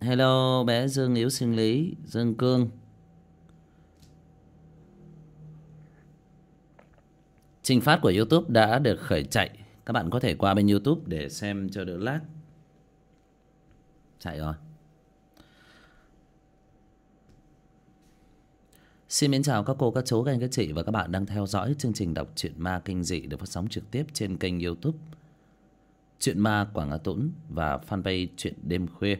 hello bé dương yếu sinh lý dương cương. Trình phát của youtube đã được khởi chạy. Các bạn có thể qua bên youtube để xem cho đỡ lát. Chạy rồi. Xin mến chào các cô, các chú, các anh, các chị và các bạn đang theo dõi chương trình đọc truyện ma kinh dị được phát sóng trực tiếp trên kênh youtube Chuyện ma Quảng Á Tũng và fanpage Chuyện Đêm Khuya.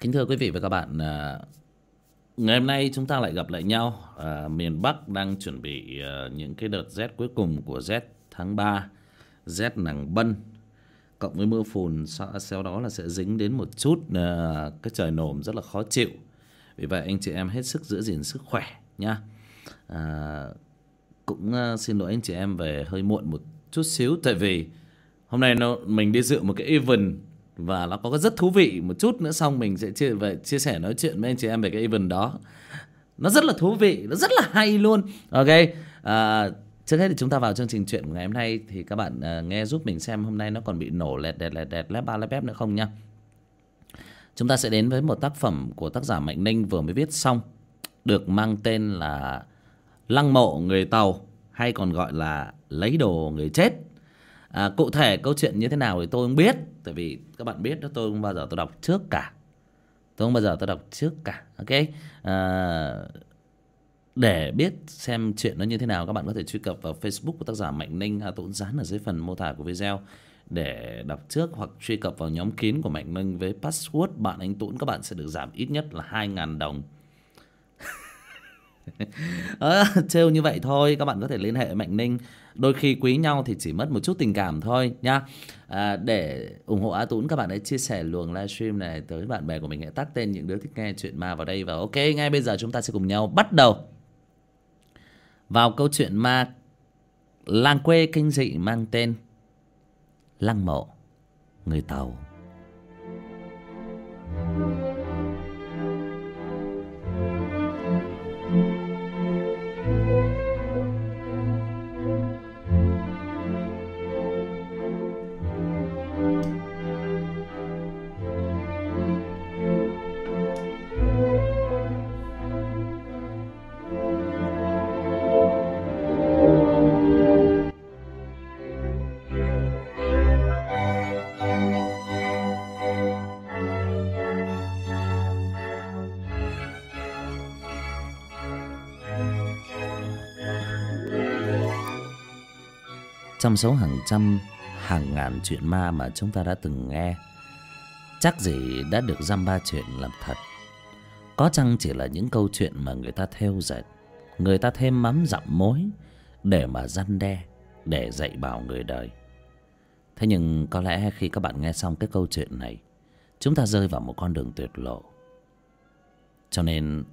Kính thưa quý vị và các bạn, à, ngày hôm nay chúng ta lại gặp lại nhau. À, miền Bắc đang chuẩn bị à, những cái đợt rét cuối cùng của rét tháng 3, rét nắng bân. Cộng với mưa phùn sau đó là sẽ dính đến một chút à, cái trời nồm rất là khó chịu. Vì vậy anh chị em hết sức giữ gìn sức khỏe nha à, cũng à, xin lỗi anh chị em về hơi muộn một chút xíu tại vì hôm nay nó mình đi dự một cái event và nó có rất thú vị một chút nữa xong mình sẽ chia về chia sẻ nói chuyện với anh chị em về cái event đó. Nó rất là thú vị nó rất là hay luôn. Ok à, Trước hết thì chúng ta vào chương trình chuyện của ngày hôm nay Thì các bạn à, nghe giúp mình xem hôm nay nó còn bị nổ lẹt đẹt lẹt đẹt lép ba lép bép nữa không nha. Chúng ta sẽ đến với một tác phẩm của tác giả Mạnh Ninh vừa mới viết xong Được mang tên là Lăng mộ người Tàu Hay còn gọi là lấy đồ người chết à, Cụ thể câu chuyện như thế nào thì tôi không biết Tại vì các bạn biết đó tôi không bao giờ tôi đọc trước cả. Tôi không bao giờ tôi đọc trước cả Ok? À, để biết xem chuyện nó như thế nào các bạn có thể truy cập vào Facebook của tác giả Mạnh Ninh Hà Tũng dán ở dưới phần mô tả của video để đọc trước hoặc truy cập vào nhóm kín của Mạnh Ninh với password bạn anh tuấn các bạn sẽ được giảm ít nhất là 2.000 đồng. Ờ, à, trêu như vậy thôi các bạn có thể liên hệ với Mạnh Ninh. Đôi khi quý nhau thì chỉ mất một chút tình cảm thôi nha. À, để ủng hộ A tún các bạn hãy chia sẻ luồng livestream này tới bạn bè của mình. Hãy tắt tên những đứa thích nghe chuyện ma vào đây và ok ngay bây giờ chúng ta sẽ cùng nhau bắt đầu vào câu chuyện ma làng quê kinh dị mang tên lăng mộ người tàu. Số hàng trăm, hàng ngàn chuyện ma mà chúng ta đã từng nghe. Chắc gì đã được dăm ba chuyện làm thật. Có chăng chỉ là những câu chuyện mà người ta theo dệt, người ta thêm mắm dặm mối để mà răn đe, để dạy bảo người đời. Thế nhưng có lẽ khi các bạn nghe xong cái câu chuyện này, chúng ta rơi vào một con đường tuyệt lộ. Cho nên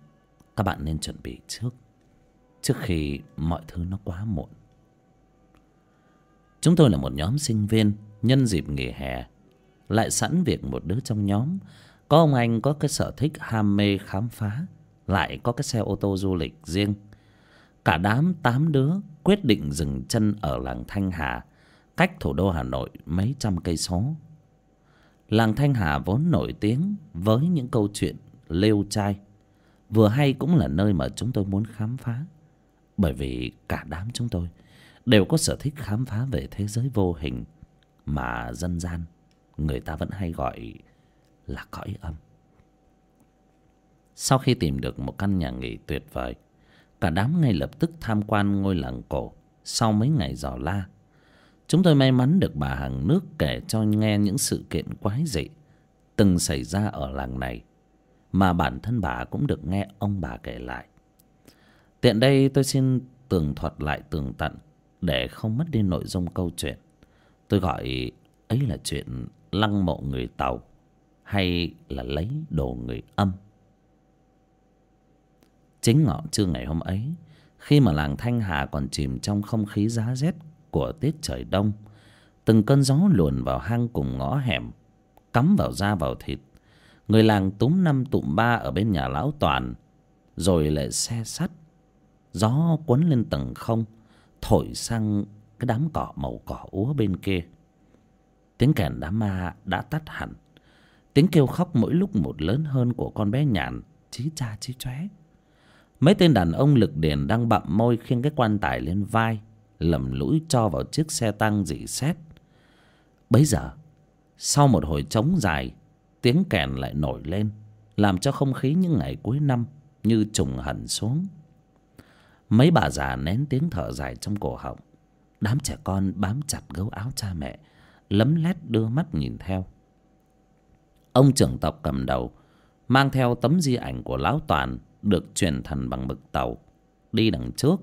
các bạn nên chuẩn bị trước trước khi mọi thứ nó quá muộn. Chúng tôi là một nhóm sinh viên, Nhân dịp nghỉ hè, Lại sẵn việc một đứa trong nhóm. Có ông anh có cái sở thích ham mê khám phá, Lại có cái xe ô tô du lịch riêng. Cả đám tám đứa quyết định dừng chân ở làng Thanh Hà, Cách thủ đô Hà Nội mấy trăm cây số. Làng Thanh Hà vốn nổi tiếng với những câu chuyện lêu trai, Vừa hay cũng là nơi mà chúng tôi muốn khám phá. Bởi vì cả đám chúng tôi đều có sở thích khám phá về thế giới vô hình mà dân gian người ta vẫn hay gọi là cõi âm. Sau khi tìm được một căn nhà nghỉ tuyệt vời, cả đám ngay lập tức tham quan ngôi làng cổ sau mấy ngày dò la. Chúng tôi may mắn được bà hàng nước kể cho nghe những sự kiện quái dị từng xảy ra ở làng này mà bản thân bà cũng được nghe ông bà kể lại. Tiện đây tôi xin tường thuật lại tường tận để không mất đi nội dung câu chuyện. Tôi gọi ấy là chuyện lăng mộ người tàu hay là lấy đồ người âm. Chính ngọ trưa ngày hôm ấy, khi mà làng thanh hà còn chìm trong không khí giá rét của tiết trời đông, từng cơn gió luồn vào hang cùng ngõ hẻm, cắm vào da vào thịt. Người làng túm năm tụm ba ở bên nhà lão toàn, rồi lại xe sắt, gió cuốn lên tầng không thổi sang cái đám cỏ màu cỏ úa bên kia. Tiếng kèn đám ma đã tắt hẳn. Tiếng kêu khóc mỗi lúc một lớn hơn của con bé nhàn chí cha chí chóe. Mấy tên đàn ông lực điền đang bặm môi khiêng cái quan tài lên vai, lầm lũi cho vào chiếc xe tăng dỉ xét. Bấy giờ, sau một hồi trống dài, tiếng kèn lại nổi lên, làm cho không khí những ngày cuối năm như trùng hẳn xuống mấy bà già nén tiếng thở dài trong cổ họng. Đám trẻ con bám chặt gấu áo cha mẹ, lấm lét đưa mắt nhìn theo. Ông trưởng tộc cầm đầu, mang theo tấm di ảnh của lão toàn, được truyền thần bằng mực tàu, đi đằng trước.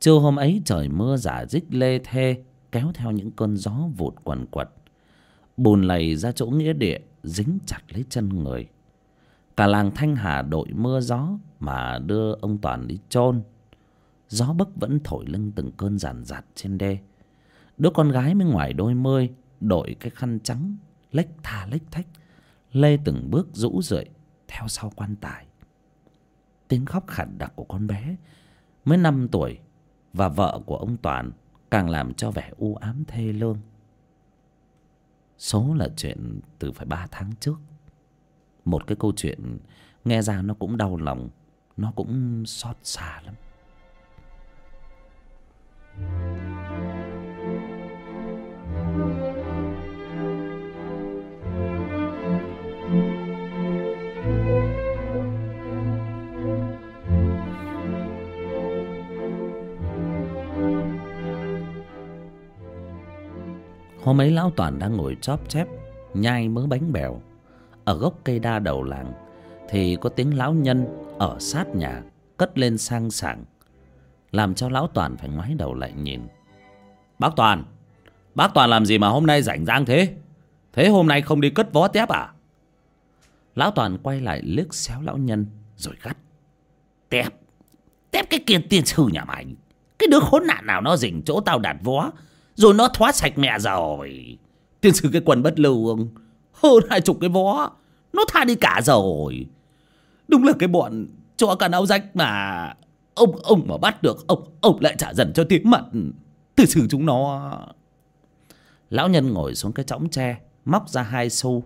Trưa hôm ấy trời mưa giả dích lê thê, kéo theo những cơn gió vụt quần quật. Bùn lầy ra chỗ nghĩa địa, dính chặt lấy chân người. Cả làng thanh hà đội mưa gió mà đưa ông toàn đi chôn. Gió bấc vẫn thổi lưng từng cơn giàn giạt trên đê. Đứa con gái mới ngoài đôi mươi, đội cái khăn trắng, lếch tha lếch thách, lê từng bước rũ rượi theo sau quan tài. Tiếng khóc khản đặc của con bé mới năm tuổi và vợ của ông toàn càng làm cho vẻ u ám thê lương. Số là chuyện từ phải ba tháng trước. Một cái câu chuyện nghe ra nó cũng đau lòng nó cũng xót xa lắm. Hôm ấy lão toàn đang ngồi chóp chép, nhai mớ bánh bèo. Ở gốc cây đa đầu làng thì có tiếng lão nhân ở sát nhà cất lên sang sảng, làm cho lão toàn phải ngoái đầu lại nhìn. Bác toàn bác toàn làm gì mà hôm nay rảnh rang thế? Thế hôm nay không đi cất vó tép à? Lão toàn quay lại liếc xéo lão nhân rồi gắt. Tép tép cái kia tiên sư nhà mày. Cái đứa khốn nạn nào nó dình chỗ tao đặt vó, rồi nó thoát sạch mẹ rồi. Tiên sư cái quần bất lương hơn hai chục cái vó nó tha đi cả rồi. Đúng là cái bọn cho cả áo rách mà ông ông mà bắt được, ông ông lại trả dần cho tiếng mặt từ xử chúng nó. Lão nhân ngồi xuống cái chõng tre, móc ra hai xu.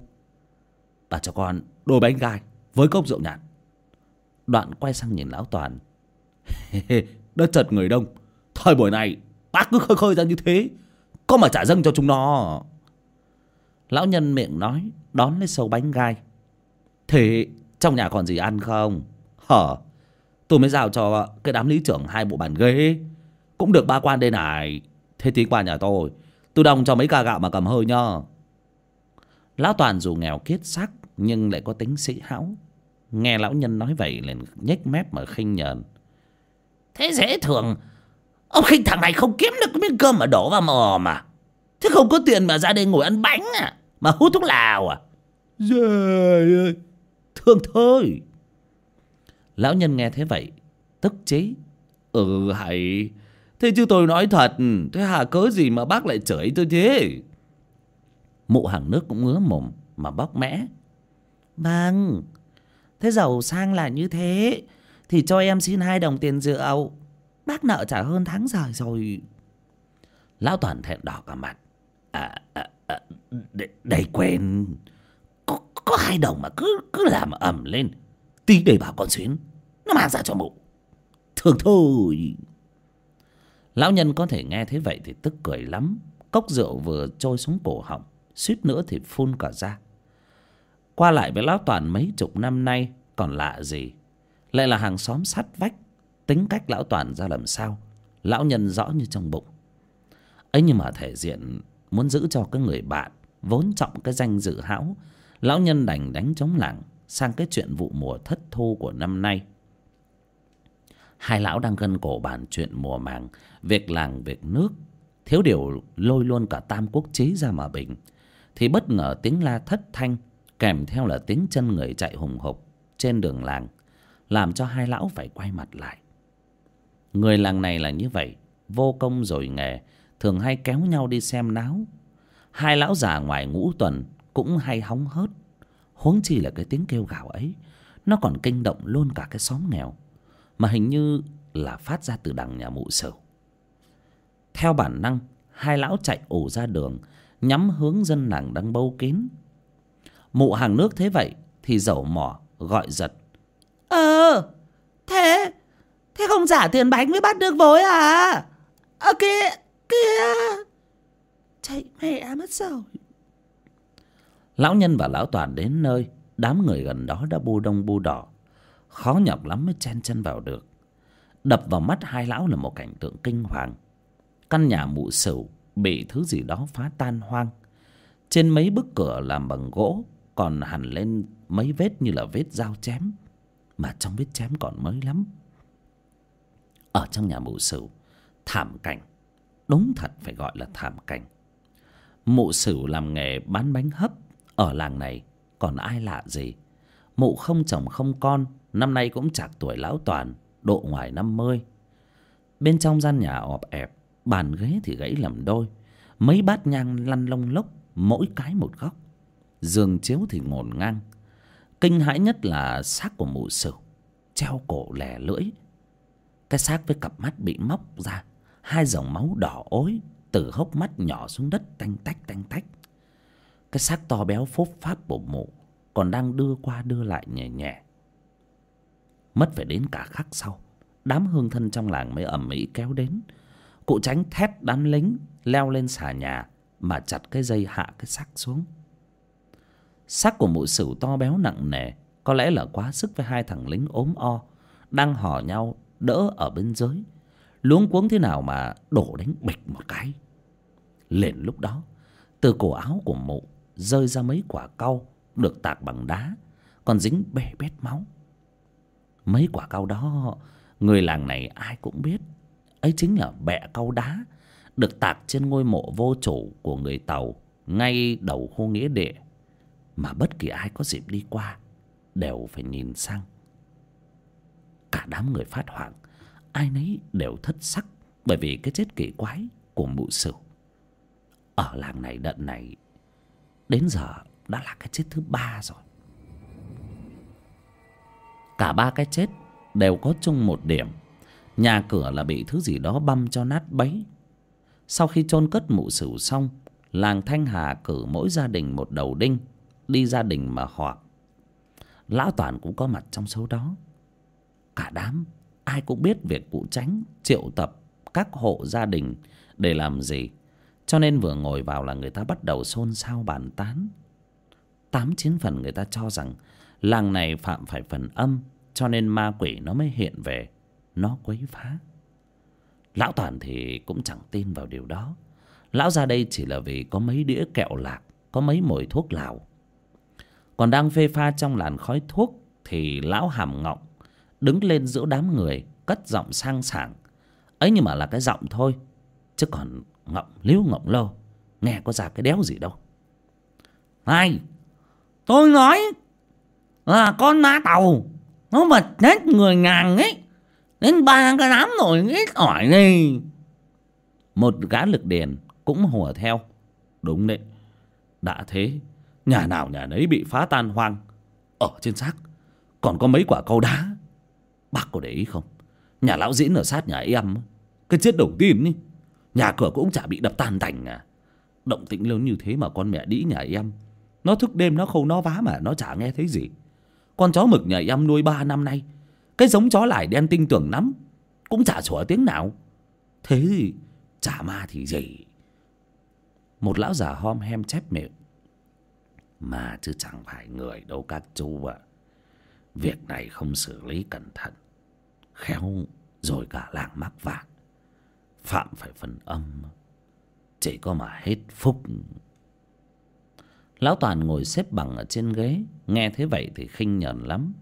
Bà cho con đôi bánh gai với cốc rượu nhạt. Đoạn quay sang nhìn lão toàn. Đất chật người đông. Thời buổi này, bác cứ khơi khơi ra như thế. Có mà trả dâng cho chúng nó. Lão nhân miệng nói, đón lấy sâu bánh gai thế trong nhà còn gì ăn không? Hở tôi mới giao cho cái đám lý trưởng hai bộ bàn ghế. Cũng được ba quan đây này. Thế tí qua nhà tôi. Tôi đồng cho mấy ca gạo mà cầm hơi nhá. Lão toàn dù nghèo kiết sắc nhưng lại có tính sĩ hão nghe lão nhân nói vậy liền nhếch mép mà khinh nhờn. Thế dễ thường. Ông khinh thằng này không kiếm được miếng cơm mà đổ vào mồm mà. Thế không có tiền mà ra đây ngồi ăn bánh à? Mà hút thuốc lào à? Trời ơi. Thương thôi. Lão nhân nghe thế vậy Tức chí. Ừ hãy Thế chứ tôi nói thật Thế hà cớ gì mà bác lại chửi tôi thế? Mụ hàng nước cũng ngứa mồm Mà bóc mẽ. Vâng Thế giàu sang là như thế Thì cho em xin hai đồng tiền rượu. Bác nợ trả hơn tháng rồi rồi. Lão Toàn thẹn đỏ cả mặt. À, à, à để, quen quên có hai đồng mà cứ cứ làm ẩm lên. Tí để bảo con xuyến, nó mang ra cho mụ. Thường thôi. Lão nhân có thể nghe thấy vậy thì tức cười lắm. Cốc rượu vừa trôi xuống cổ họng, suýt nữa thì phun cả ra. Qua lại với lão toàn mấy chục năm nay, còn lạ gì? Lại là hàng xóm sát vách. Tính cách lão toàn ra làm sao? Lão nhân rõ như trong bụng. Ấy nhưng mà thể diện muốn giữ cho cái người bạn vốn trọng cái danh dự hão lão nhân đành đánh chống lảng sang cái chuyện vụ mùa thất thu của năm nay. Hai lão đang gân cổ bàn chuyện mùa màng, việc làng, việc nước. Thiếu điều lôi luôn cả tam quốc chí ra mà bình. Thì bất ngờ tiếng la thất thanh, kèm theo là tiếng chân người chạy hùng hục trên đường làng, làm cho hai lão phải quay mặt lại. Người làng này là như vậy, vô công rồi nghề, thường hay kéo nhau đi xem náo. Hai lão già ngoài ngũ tuần cũng hay hóng hớt. Huống chi là cái tiếng kêu gào ấy, nó còn kinh động luôn cả cái xóm nghèo, mà hình như là phát ra từ đằng nhà mụ sửu theo bản năng, hai lão chạy ổ ra đường, nhắm hướng dân làng đang bâu kín. Mụ hàng nước thế vậy thì dầu mỏ, gọi giật. Ờ thế thế không trả tiền bánh mới bắt được vối à? Ờ kia kia. Chạy mẹ mất rồi lão nhân và lão toàn đến nơi, đám người gần đó đã bu đông bu đỏ. Khó nhọc lắm mới chen chân vào được. Đập vào mắt hai lão là một cảnh tượng kinh hoàng. Căn nhà mụ sửu bị thứ gì đó phá tan hoang. Trên mấy bức cửa làm bằng gỗ, còn hằn lên mấy vết như là vết dao chém. Mà trong vết chém còn mới lắm. Ở trong nhà mụ sửu, thảm cảnh. Đúng thật phải gọi là thảm cảnh. Mụ sửu làm nghề bán bánh hấp ở làng này, còn ai lạ gì? Mụ không chồng không con, năm nay cũng chạc tuổi lão toàn, độ ngoài năm mươi. Bên trong gian nhà ọp ẹp, bàn ghế thì gãy làm đôi, mấy bát nhang lăn lông lốc, mỗi cái một góc. Giường chiếu thì ngổn ngang. Kinh hãi nhất là xác của mụ sửu, treo cổ lẻ lưỡi. Cái xác với cặp mắt bị móc ra, hai dòng máu đỏ ối từ hốc mắt nhỏ xuống đất tanh tách tanh tách cái xác to béo phốp pháp của mụ còn đang đưa qua đưa lại nhẹ nhẹ. Mất phải đến cả khắc sau, đám hương thân trong làng mới ầm ĩ kéo đến. Cụ tránh thét đám lính leo lên xà nhà mà chặt cái dây hạ cái xác xuống. Xác của mụ sửu to béo nặng nề, có lẽ là quá sức với hai thằng lính ốm o, đang hò nhau đỡ ở bên dưới. Luống cuống thế nào mà đổ đánh bịch một cái. Liền lúc đó, từ cổ áo của mụ rơi ra mấy quả cau được tạc bằng đá, còn dính bê bết máu. Mấy quả cau đó, người làng này ai cũng biết. Ấy chính là bẹ cau đá được tạc trên ngôi mộ vô chủ của người tàu ngay đầu khu nghĩa địa, mà bất kỳ ai có dịp đi qua đều phải nhìn sang. Cả đám người phát hoảng, ai nấy đều thất sắc bởi vì cái chết kỳ quái của mụ sửu. Ở làng này đợt này đến giờ đã là cái chết thứ ba rồi. Cả ba cái chết đều có chung một điểm. Nhà cửa là bị thứ gì đó băm cho nát bấy. Sau khi chôn cất mụ sửu xong, làng thanh hà cử mỗi gia đình một đầu đinh, đi gia đình mà họp lão toàn cũng có mặt trong số đó. Cả đám, ai cũng biết việc cụ tránh, triệu tập các hộ gia đình để làm gì cho nên vừa ngồi vào là người ta bắt đầu xôn xao bàn tán. Tám chín phần người ta cho rằng làng này phạm phải phần âm, cho nên ma quỷ nó mới hiện về, nó quấy phá. Lão toàn thì cũng chẳng tin vào điều đó. Lão ra đây chỉ là vì có mấy đĩa kẹo lạc, có mấy mồi thuốc lào. Còn đang phê pha trong làn khói thuốc thì lão hàm ngọng đứng lên giữa đám người, cất giọng sang sảng. Ấy nhưng mà là cái giọng thôi, chứ còn ngọng líu ngọng lô nghe có ra cái đéo gì đâu. Này, tôi nói là con ma tàu, nó vật hết người ngàn ấy, đến ba cái đám nổi ít ỏi này một gã lực đèn cũng hùa theo. Đúng đấy, đã thế, nhà nào nhà nấy bị phá tan hoang, ở trên xác. Còn có mấy quả câu đá, bác có để ý không? Nhà lão diễn ở sát nhà em cái chết đầu tiên ấy nhà cửa cũng chả bị đập tan tành à. Động tĩnh lớn như thế mà con mẹ đĩ nhà em. Nó thức đêm nó khâu nó vá mà nó chả nghe thấy gì. Con chó mực nhà em nuôi ba năm nay. Cái giống chó lại đen tinh tưởng lắm. Cũng chả sủa tiếng nào. Thế thì chả ma thì gì. Một lão già hom hem chép miệng. Mà chứ chẳng phải người đâu các chú ạ. Việc này không xử lý cẩn thận. Khéo rồi cả làng mắc vàng phạm phải phần âm. Chỉ có mà hết phúc. Lão toàn ngồi xếp bằng ở trên ghế. Nghe thế vậy thì khinh nhờn lắm.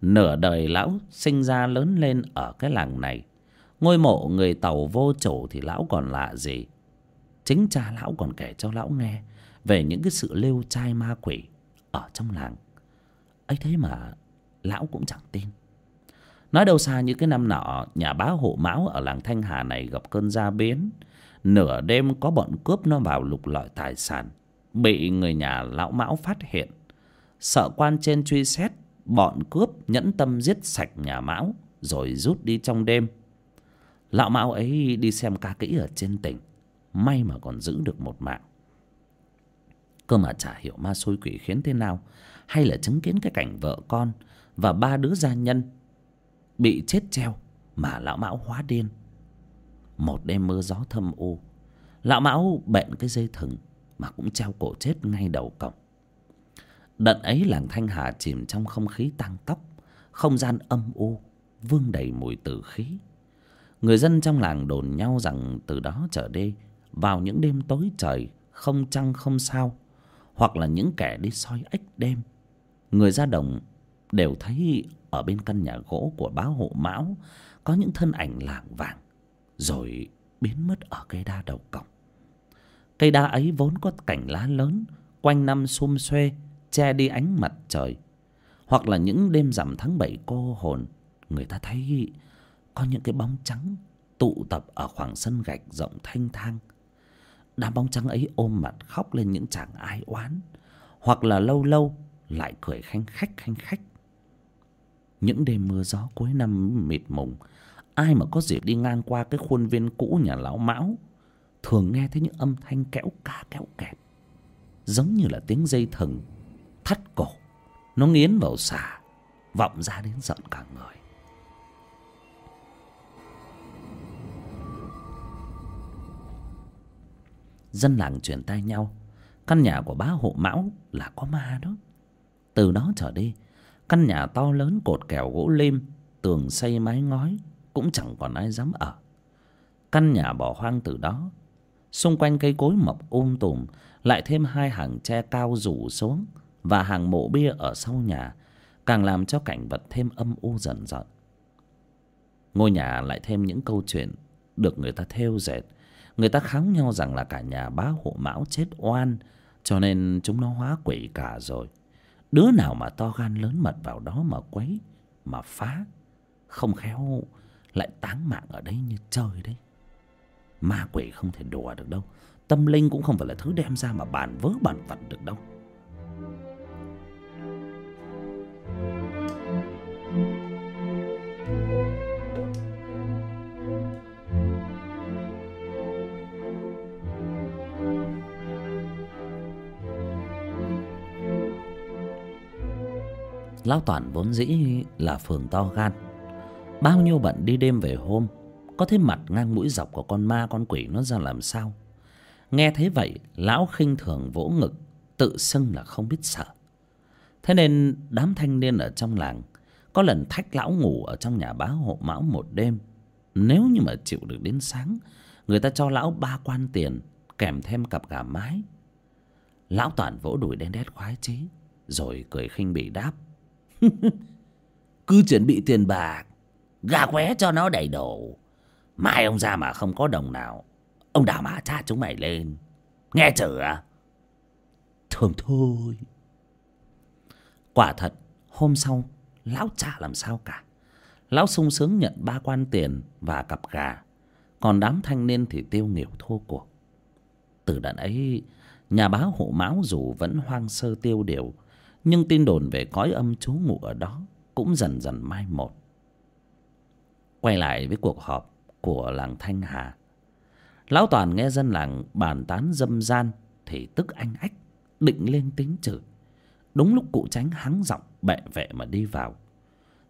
Nửa đời lão sinh ra lớn lên ở cái làng này. Ngôi mộ người tàu vô chủ thì lão còn lạ gì? Chính cha lão còn kể cho lão nghe về những cái sự lêu trai ma quỷ ở trong làng. Ấy thế mà lão cũng chẳng tin nói đâu xa như cái năm nọ, nhà bá hộ mão ở làng thanh hà này gặp cơn gia biến. Nửa đêm có bọn cướp nó vào lục lọi tài sản, bị người nhà lão mão phát hiện. Sợ quan trên truy xét, bọn cướp nhẫn tâm giết sạch nhà mão, rồi rút đi trong đêm. Lão mão ấy đi xem ca kỹ ở trên tỉnh, may mà còn giữ được một mạng. Cơ mà chả hiểu ma xôi quỷ khiến thế nào, hay là chứng kiến cái cảnh vợ con và ba đứa gia nhân bị chết treo mà lão mão hóa điên. Một đêm mưa gió thâm u, lão mão bện cái dây thừng mà cũng treo cổ chết ngay đầu cổng. Đận ấy làng thanh hà chìm trong không khí tăng tóc, không gian âm u, vương đầy mùi tử khí. Người dân trong làng đồn nhau rằng từ đó trở đi, vào những đêm tối trời, không trăng không sao, hoặc là những kẻ đi soi ếch đêm, người ra đồng đều thấy ở bên căn nhà gỗ của bá hộ mão, có những thân ảnh lảng vảng rồi biến mất ở cây đa đầu cổng. Cây đa ấy vốn có cành lá lớn, quanh năm xum xuê, che đi ánh mặt trời. Hoặc là những đêm rằm tháng bảy cô hồn, người ta thấy có những cái bóng trắng tụ tập ở khoảng sân gạch rộng thanh thang. Đám bóng trắng ấy ôm mặt khóc lên những chàng ai oán, hoặc là lâu lâu lại cười khanh khách khanh khách những đêm mưa gió cuối năm mịt mùng, ai mà có dịp đi ngang qua cái khuôn viên cũ nhà lão mão, thường nghe thấy những âm thanh kéo ca kéo kẹt, giống như là tiếng dây thừng thắt cổ. Nó nghiến vào xà, vọng ra đến giận cả người. Dân làng truyền tai nhau, căn nhà của bá hộ mão là có ma đó. Từ đó trở đi căn nhà to lớn cột kèo gỗ lim, tường xây mái ngói, cũng chẳng còn ai dám ở. Căn nhà bỏ hoang từ đó. Xung quanh cây cối mọc um tùm, lại thêm hai hàng tre cao rủ xuống và hàng mộ bia ở sau nhà, càng làm cho cảnh vật thêm âm u dần dần. Ngôi nhà lại thêm những câu chuyện được người ta thêu dệt. Người ta kháo nhau rằng là cả nhà bá hộ mão chết oan, cho nên chúng nó hóa quỷ cả rồi đứa nào mà to gan lớn mật vào đó mà quấy, mà phá, không khéo lại táng mạng ở đây như chơi đấy. Ma quỷ không thể đùa được đâu, tâm linh cũng không phải là thứ đem ra mà bàn vớ bàn vặt được đâu. Lão toàn vốn dĩ là phường to gan. Bao nhiêu bận đi đêm về hôm, có thấy mặt ngang mũi dọc của con ma, con quỷ nó ra làm sao? Nghe thấy vậy, lão khinh thường vỗ ngực, tự xưng là không biết sợ. Thế nên đám thanh niên ở trong làng, có lần thách lão ngủ ở trong nhà bá hộ mão một đêm. Nếu như mà chịu được đến sáng, người ta cho lão ba quan tiền, kèm thêm cặp gà mái. Lão toàn vỗ đùi đen đét khoái chí, rồi cười khinh bỉ đáp. cứ chuẩn bị tiền bạc, gà qué cho nó đầy đủ. Mai ông ra mà không có đồng nào, ông đào mà cha chúng mày lên. Nghe chưa à? thường thôi. Quả thật, hôm sau, lão chả làm sao cả. Lão sung sướng nhận ba quan tiền và cặp gà. Còn đám thanh niên thì tiêu nghiệp thua cuộc. Từ đợt ấy, nhà báo hộ mão dù vẫn hoang sơ tiêu điều nhưng tin đồn về cõi âm trú ngụ ở đó cũng dần dần mai một. Quay lại với cuộc họp của làng thanh hà, lão toàn nghe dân làng bàn tán dâm gian thì tức anh ách, định lên tính chửi. Đúng lúc cụ tránh hắng giọng bệ vệ mà đi vào.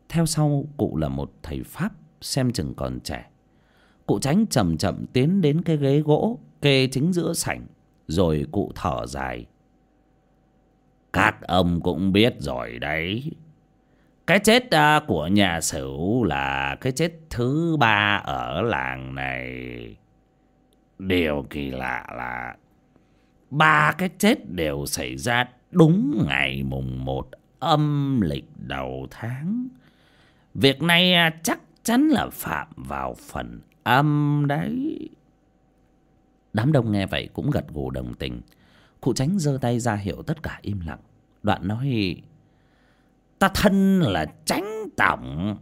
Theo sau, cụ là một thầy pháp xem chừng còn trẻ. Cụ tránh chậm chậm tiến đến cái ghế gỗ kê chính giữa sảnh, rồi cụ thở dài các ông cũng biết rồi đấy. Cái chết à, của nhà sửu là cái chết thứ ba ở làng này. Điều kỳ lạ là ba cái chết đều xảy ra đúng ngày mùng một âm lịch đầu tháng. Việc này à, chắc chắn là phạm vào phần âm đấy. Đám đông nghe vậy cũng gật gù đồng tình cụ tránh giơ tay ra hiệu tất cả im lặng. Đoạn nói ta thân là tránh tổng.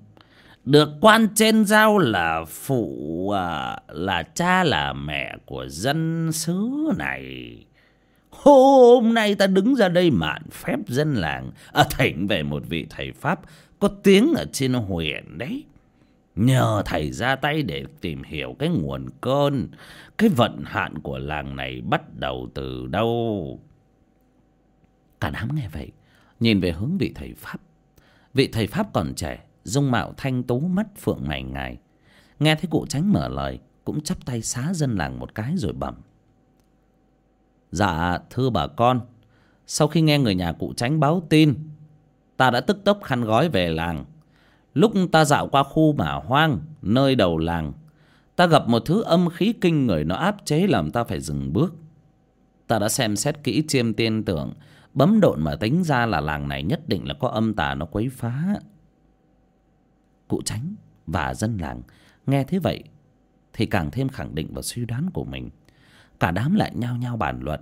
Được quan trên giao là phụ à, là cha là mẹ của dân xứ này. Hôm nay ta đứng ra đây mạn phép dân làng à, thỉnh về một vị thầy pháp có tiếng ở trên huyện đấy nhờ thầy ra tay để tìm hiểu cái nguồn cơn, cái vận hạn của làng này bắt đầu từ đâu? Cả đám nghe vậy, nhìn về hướng vị thầy pháp. Vị thầy pháp còn trẻ, dung mạo thanh tú, mắt phượng ngày ngày nghe thấy cụ tránh mở lời, cũng chắp tay xá dân làng một cái rồi bẩm. Dạ thưa bà con, sau khi nghe người nhà cụ tránh báo tin, ta đã tức tốc khăn gói về làng lúc ta dạo qua khu mả hoang, nơi đầu làng, ta gặp một thứ âm khí kinh người nó áp chế làm ta phải dừng bước. Ta đã xem xét kỹ chiêm tiên tưởng bấm độn mà tính ra là làng này nhất định là có âm tà nó quấy phá. Cụ tránh và dân làng nghe thế vậy thì càng thêm khẳng định vào suy đoán của mình. Cả đám lại nhao nhao bàn luận.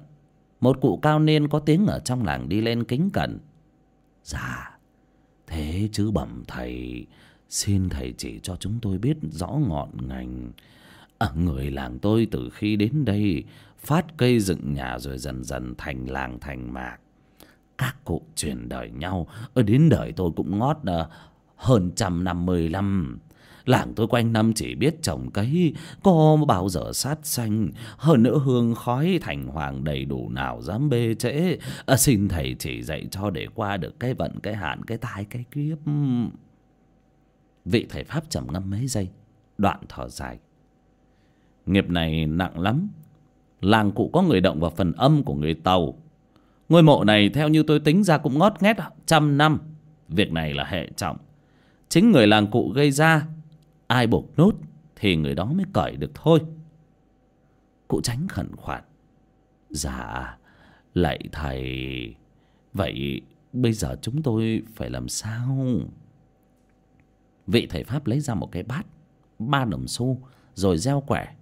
Một cụ cao niên có tiếng ở trong làng đi lên kính cẩn. Dạ thế chứ bẩm thầy. Xin thầy chỉ cho chúng tôi biết rõ ngọn ngành. Ở người làng tôi từ khi đến đây phát cây dựng nhà rồi dần dần thành làng thành mạc. Các cụ truyền đời nhau, ở đến đời tôi cũng ngót à, hơn trăm năm mười năm làng tôi quanh năm chỉ biết trồng cấy có bao giờ sát xanh hơn nữa hương khói thành hoàng đầy đủ nào dám bê trễ. À, xin thầy chỉ dạy cho để qua được cái vận cái hạn cái tai cái kiếp. Vị thầy pháp trầm ngâm mấy giây đoạn thở dài. Nghiệp này nặng lắm. Làng cụ có người động vào phần âm của người tàu. Ngôi mộ này theo như tôi tính ra cũng ngót nghét trăm năm. Việc này là hệ trọng. Chính người làng cụ gây ra ai buộc nốt thì người đó mới cởi được thôi. Cụ tránh khẩn khoản. Dạ lạy thầy. Vậy bây giờ chúng tôi phải làm sao? Vị thầy pháp lấy ra một cái bát, ba đồng xu, rồi gieo quẻ.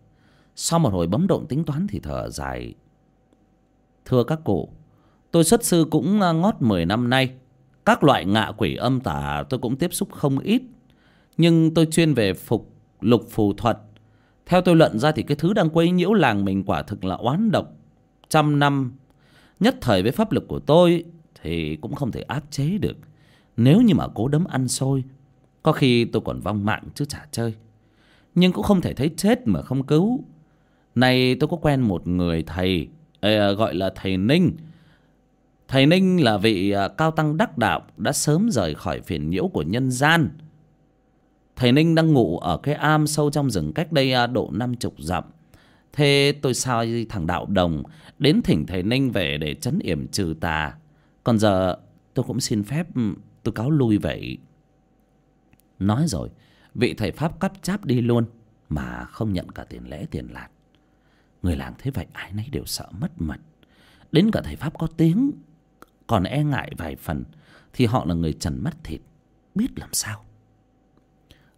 Sau một hồi bấm độn tính toán thì thở dài. Thưa các cụ, tôi xuất sư cũng ngót mười năm nay. Các loại ngạ quỷ âm tà tôi cũng tiếp xúc không ít nhưng tôi chuyên về phục lục phù thuật. Theo tôi luận ra thì cái thứ đang quấy nhiễu làng mình quả thực là oán độc. Trăm năm, nhất thời với pháp lực của tôi thì cũng không thể áp chế được. Nếu như mà cố đấm ăn xôi, có khi tôi còn vong mạng chứ chả chơi. Nhưng cũng không thể thấy chết mà không cứu. Này tôi có quen một người thầy gọi là thầy ninh. Thầy ninh là vị à, cao tăng đắc đạo, đã sớm rời khỏi phiền nhiễu của nhân gian thầy ninh đang ngủ ở cái am sâu trong rừng cách đây à, độ năm chục dặm. Thế tôi sai thằng đạo đồng, đến thỉnh thầy ninh về để chấn yểm trừ tà. Còn giờ tôi cũng xin phép ừ, tôi cáo lui vậy. Nói rồi, vị thầy pháp cắp cháp đi luôn, mà không nhận cả tiền lễ, tiền lạt người làng thế vậy, ai nấy đều sợ mất mật đến cả thầy pháp có tiếng, còn e ngại vài phần, thì họ là người trần mắt thịt. Biết làm sao?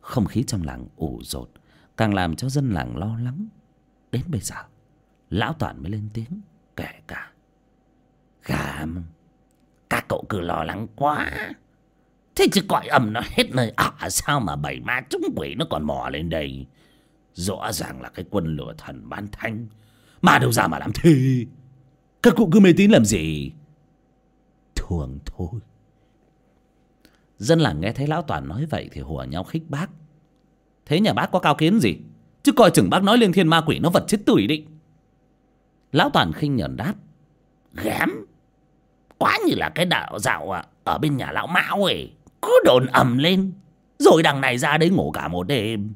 Không khí trong làng ủ rột, càng làm cho dân làng lo lắng. Đến bây giờ, lão toàn mới lên tiếng, kể cả. Gàm các cậu cứ lo lắng quá. Thế chứ cõi âm nó hết nơi à sao mà bảy ma chúng quỷ nó còn mò lên đây? Rõ ràng là cái quân lửa thần ban thanh. Mà đâu ra mà làm thế các cụ cứ mê tín làm gì? Thường thôi dân làng nghe thấy lão toàn nói vậy thì hùa nhau khích bác. Thế nhà bác có cao kiến gì? Chứ coi chừng bác nói lên thiên ma quỷ nó vật chết tủi đi lão toàn khinh nhờn đáp. Ghém. Quá như là cái đạo dạo ở bên nhà lão mão ấy, cứ đồn ầm lên. Rồi đằng này ra đấy ngủ cả một đêm.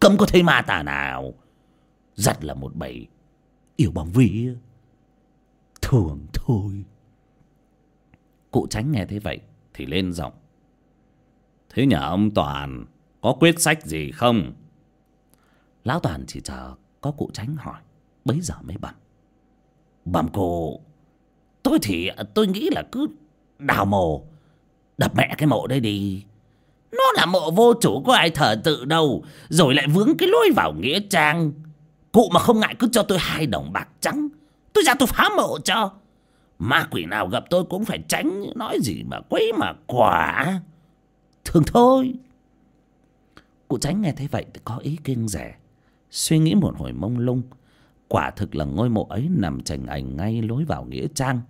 Cấm có thấy ma tà nào? Giật là một bầy yêu bóng vi thường thôi. Cụ tránh nghe thấy vậy thì lên giọng thế nhà ông toàn có quyết sách gì không? Lão toàn chỉ chờ có cụ tránh hỏi bấy giờ mới bẩm. Bẩm cụ tôi thì tôi nghĩ là cứ đào mồ đập mẹ cái mộ đây đi. Nó là mộ vô chủ có ai thờ tự đâu rồi lại vướng cái lối vào nghĩa trang. Cụ mà không ngại cứ cho tôi hai đồng bạc trắng tôi ra tôi phá mộ cho. Ma quỷ nào gặp tôi cũng phải tránh nói gì mà quấy mà quả thường thôi. Cụ tránh nghe thấy vậy thì có ý kiêng rẻ. Suy nghĩ một hồi mông lung. Quả thực là ngôi mộ ấy nằm chành ảnh ngay lối vào nghĩa trang.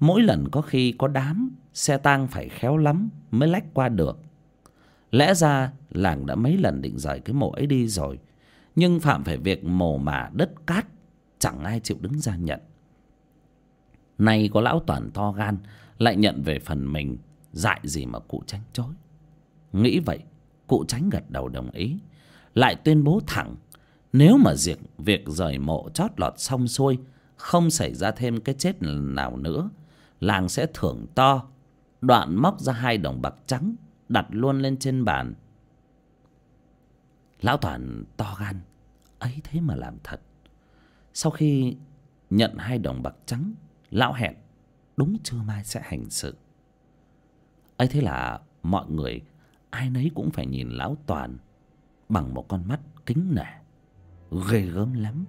Mỗi lần có khi có đám, xe tang phải khéo lắm mới lách qua được. Lẽ ra làng đã mấy lần định rời cái mộ ấy đi rồi, nhưng phạm phải việc mồ mả đất cát, chẳng ai chịu đứng ra nhận. Nay có lão toàn to gan, lại nhận về phần mình, dại gì mà cụ tránh chối nghĩ vậy, cụ tránh gật đầu đồng ý. Lại tuyên bố thẳng, nếu mà việc việc rời mộ chót lọt xong xuôi, không xảy ra thêm cái chết nào nữa, làng sẽ thưởng to. Đoạn móc ra hai đồng bạc trắng, đặt luôn lên trên bàn. Lão toàn to gan, ấy thế mà làm thật. Sau khi nhận hai đồng bạc trắng, lão hẹn, đúng trưa mai sẽ hành sự. Ấy thế là mọi người ai nấy cũng phải nhìn lão toàn bằng một con mắt kính nể, ghê gớm lắm.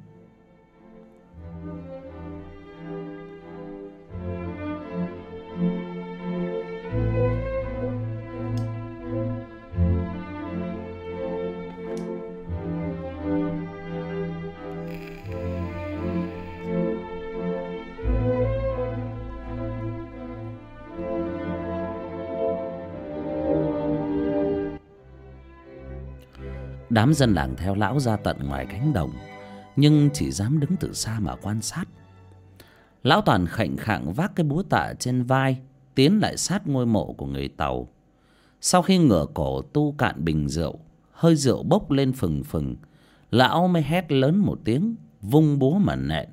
Đám dân làng theo lão ra tận ngoài cánh đồng, nhưng chỉ dám đứng từ xa mà quan sát. Lão toàn khệnh khạng vác cái búa tạ trên vai, tiến lại sát ngôi mộ của người tàu. Sau khi ngửa cổ tu cạn bình rượu, hơi rượu bốc lên phừng phừng, lão mới hét lớn một tiếng, vung búa mà nện.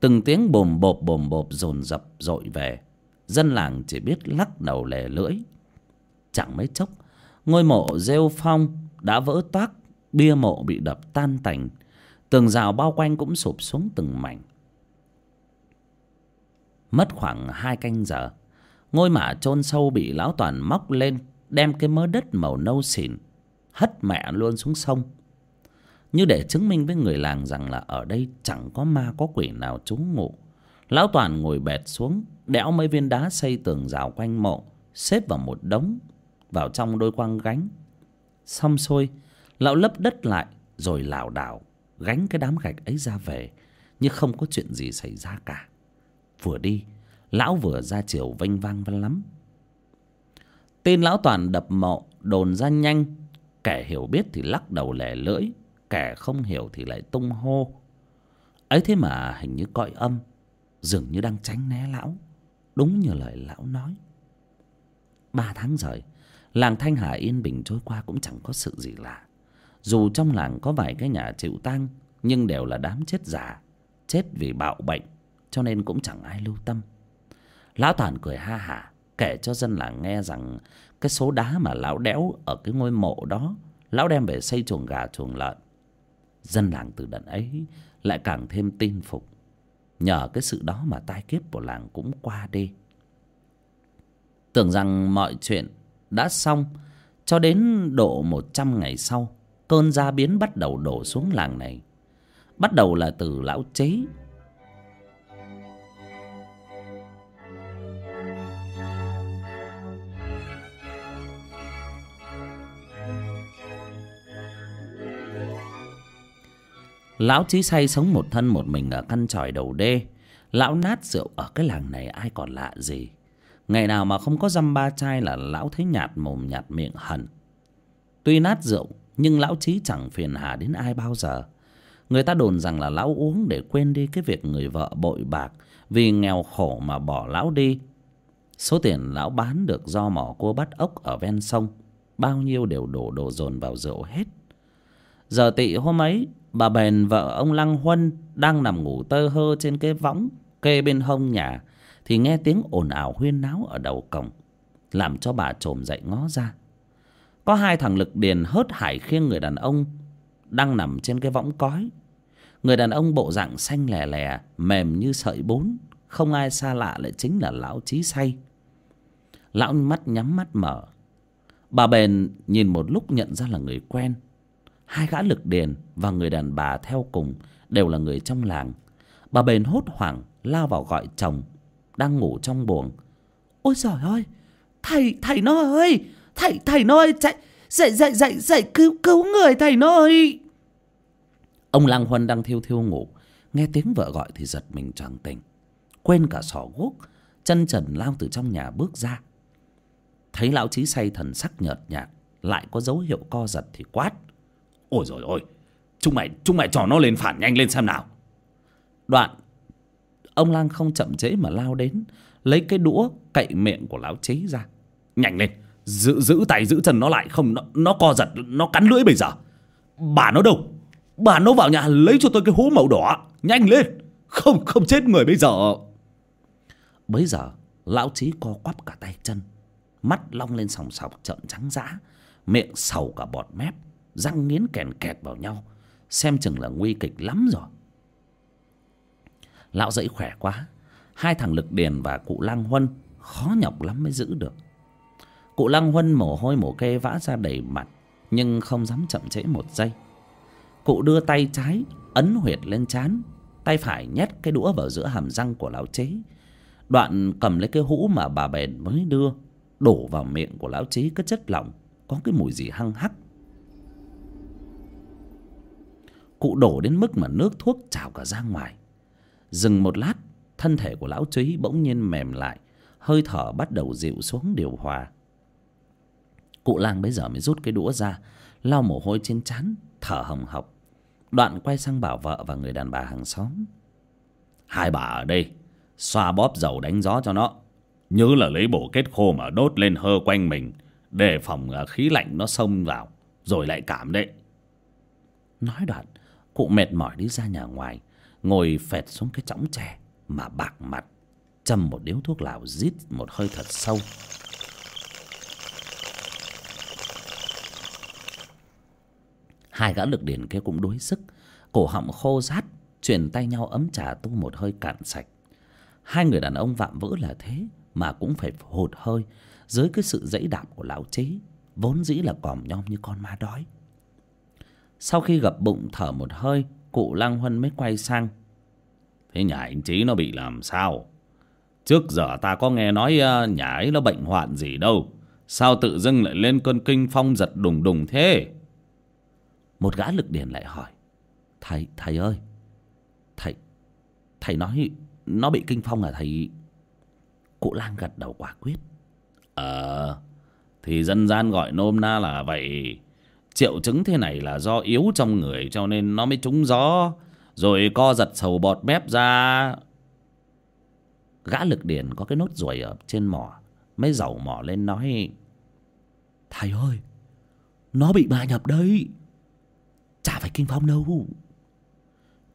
Từng tiếng bồm bộp bồm bộp dồn dập dội về, dân làng chỉ biết lắc đầu lè lưỡi. Chẳng mấy chốc, ngôi mộ rêu phong đã vỡ toác, bia mộ bị đập tan tành. Tường rào bao quanh cũng sụp xuống từng mảnh. Mất khoảng hai canh giờ, ngôi mả chôn sâu bị lão toàn móc lên, đem cái mớ đất màu nâu xỉn, hất mẹ luôn xuống sông. Như để chứng minh với người làng rằng là ở đây chẳng có ma, có quỷ nào trú ngụ, lão toàn ngồi bệt xuống, đẽo mấy viên đá xây tường rào quanh mộ, xếp vào một đống, vào trong đôi quang gánh xong xuôi, lão lấp đất lại rồi lảo đảo, gánh cái đám gạch ấy ra về như không có chuyện gì xảy ra cả. Vừa đi, lão vừa ra chiều vênh vang văn lắm. Tin lão toàn đập mộ, đồn ra nhanh, kẻ hiểu biết thì lắc đầu lẻ lưỡi, kẻ không hiểu thì lại tung hô. Ấy thế mà hình như cõi âm, dường như đang tránh né lão, đúng như lời lão nói. Ba tháng rồi làng thanh hà yên bình trôi qua cũng chẳng có sự gì lạ. Dù trong làng có vài cái nhà chịu tang, nhưng đều là đám chết giả chết vì bạo bệnh, cho nên cũng chẳng ai lưu tâm. Lão toàn cười ha hả, kể cho dân làng nghe rằng cái số đá mà lão đẽo ở cái ngôi mộ đó, lão đem về xây chuồng gà chuồng lợn. Dân làng từ đợt ấy lại càng thêm tin phục. Nhờ cái sự đó mà tai kiếp của làng cũng qua đi. Tưởng rằng mọi chuyện đã xong, cho đến độ một trăm ngày sau, cơn gia biến bắt đầu đổ xuống làng này. Bắt đầu là từ lão chế. Lão chí say sống một thân một mình ở căn tròi đầu đê. Lão nát rượu ở cái làng này, ai còn lạ gì? Ngày nào mà không có dăm ba chai là lão thấy nhạt mồm, nhạt miệng hẳn. Tuy nát rượu, nhưng lão chí chẳng phiền hà đến ai bao giờ. Người ta đồn rằng là lão uống để quên đi cái việc người vợ bội bạc vì nghèo khổ mà bỏ lão đi. Số tiền lão bán được do mỏ cua bắt ốc ở ven sông, bao nhiêu đều đổ đổ dồn vào rượu hết. Giờ tị hôm ấy, bà bèn vợ ông lăng huân đang nằm ngủ tơ hơ trên cái võng kê bên hông nhà thì nghe tiếng ồn ào huyên náo ở đầu cổng, làm cho bà trồm dậy ngó ra. Có hai thằng lực điền hớt hải khiêng người đàn ông đang nằm trên cái võng cói. Người đàn ông bộ dạng xanh lè lè, mềm như sợi bún, không ai xa lạ lại chính là lão trí say. Lão mắt nhắm mắt mở. Bà bền nhìn một lúc nhận ra là người quen. Hai gã lực điền và người đàn bà theo cùng đều là người trong làng. Bà bền hốt hoảng, lao vào gọi chồng đang ngủ trong buồng. Ôi trời ơi, thầy thầy nó ơi, thầy thầy nó ơi chạy dậy dậy dậy dậy cứu cứu người thầy nó ơi. Ông Lang huân đang thiêu thiêu ngủ, nghe tiếng vợ gọi thì giật mình choàng tỉnh. Quên cả sỏ guốc, chân trần lao từ trong nhà bước ra. Thấy lão trí say thần sắc nhợt nhạt, lại có dấu hiệu co giật thì quát. Ôi rồi ôi chúng mày chúng mày trò nó lên phản nhanh lên xem nào. Đoạn ông lang không chậm trễ mà lao đến lấy cái đũa cậy miệng của lão trí ra. Nhanh lên giữ giữ tay giữ chân nó lại không nó, nó co giật nó cắn lưỡi bây giờ. Bà nó đâu? Bà nó vào nhà lấy cho tôi cái hú màu đỏ. Nhanh lên không không chết người bây giờ. Bấy giờ lão trí co quắp cả tay chân. Mắt long lên sòng sọc trợn trắng dã. Miệng sầu cả bọt mép răng nghiến kèn kẹt vào nhau. Xem chừng là nguy kịch lắm rồi lão dẫy khỏe quá. Hai thằng lực điền và cụ lang huân khó nhọc lắm mới giữ được. Cụ lang huân mồ hôi mồ kê vã ra đầy mặt nhưng không dám chậm trễ một giây. Cụ đưa tay trái ấn huyệt lên chán, tay phải nhét cái đũa vào giữa hàm răng của lão chế. Đoạn cầm lấy cái hũ mà bà bèn mới đưa đổ vào miệng của lão chế cái chất lỏng có cái mùi gì hăng hắc. Cụ đổ đến mức mà nước thuốc trào cả ra ngoài dừng một lát, thân thể của lão trí bỗng nhiên mềm lại, hơi thở bắt đầu dịu xuống điều hòa. Cụ lang bấy giờ mới rút cái đũa ra, lau mồ hôi trên trán, thở hồng hộc. Đoạn quay sang bảo vợ và người đàn bà hàng xóm. Hai bà ở đây, xoa bóp dầu đánh gió cho nó. Nhớ là lấy bổ kết khô mà đốt lên hơ quanh mình đề phòng à, khí lạnh nó xông vào, rồi lại cảm đấy. Nói đoạn, cụ mệt mỏi đi ra nhà ngoài ngồi phẹt xuống cái chõng tre mà bạc mặt, châm một điếu thuốc lào rít một hơi thật sâu. Hai gã lực điển kia cũng đuối sức, cổ họng khô rát, truyền tay nhau ấm trà tu một hơi cạn sạch. Hai người đàn ông vạm vỡ là thế mà cũng phải hụt hơi dưới cái sự dãy đạp của lão chế vốn dĩ là còm nhom như con ma đói. Sau khi gập bụng thở một hơi cụ lang huân mới quay sang. Thế nhà anh trí nó bị làm sao? Trước giờ ta có nghe nói à, nhà ấy nó bệnh hoạn gì đâu. Sao tự dưng lại lên cơn kinh phong giật đùng đùng thế? Một gã lực điền lại hỏi. Thầy thầy ơi, thầy thầy nói nó bị kinh phong à thầy? Cụ lang gật đầu quả quyết. Ờ thì dân gian gọi nôm na là vậy triệu chứng thế này là do yếu trong người, cho nên nó mới trúng gió. Rồi co giật sầu bọt mép ra. Gã lực điền có cái nốt ruồi ở trên mỏ, mới dầu mỏ lên nói, thầy ơi, nó bị ma nhập đấy. Chả phải kinh phong đâu.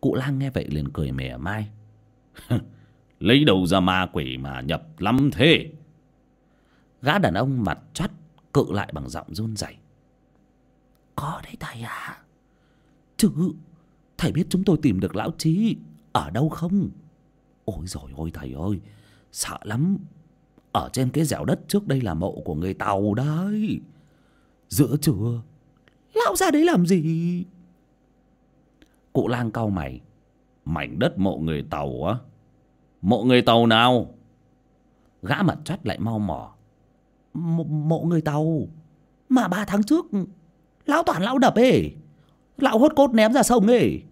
Cụ lang nghe vậy liền cười mỉa mai. Lấy đầu ra ma quỷ mà nhập lắm thế? Gã đàn ông mặt chắt cự lại bằng giọng run rẩy có đấy thầy à chứ, thầy biết chúng tôi tìm được lão trí ở đâu không? Ôi rồi ôi thầy ơi, sợ lắm. Ở trên cái dẻo đất trước đây là mộ của người tàu đấy. Giữa trưa, lão ra đấy làm gì? Cụ lang cau mày. Mảnh đất mộ người tàu á? Mộ người tàu nào? Gã mặt chắt lại mau mỏ mộ người tàu? Mà ba tháng trước lão toàn lão đập ấy lão hốt cốt ném ra sông ấy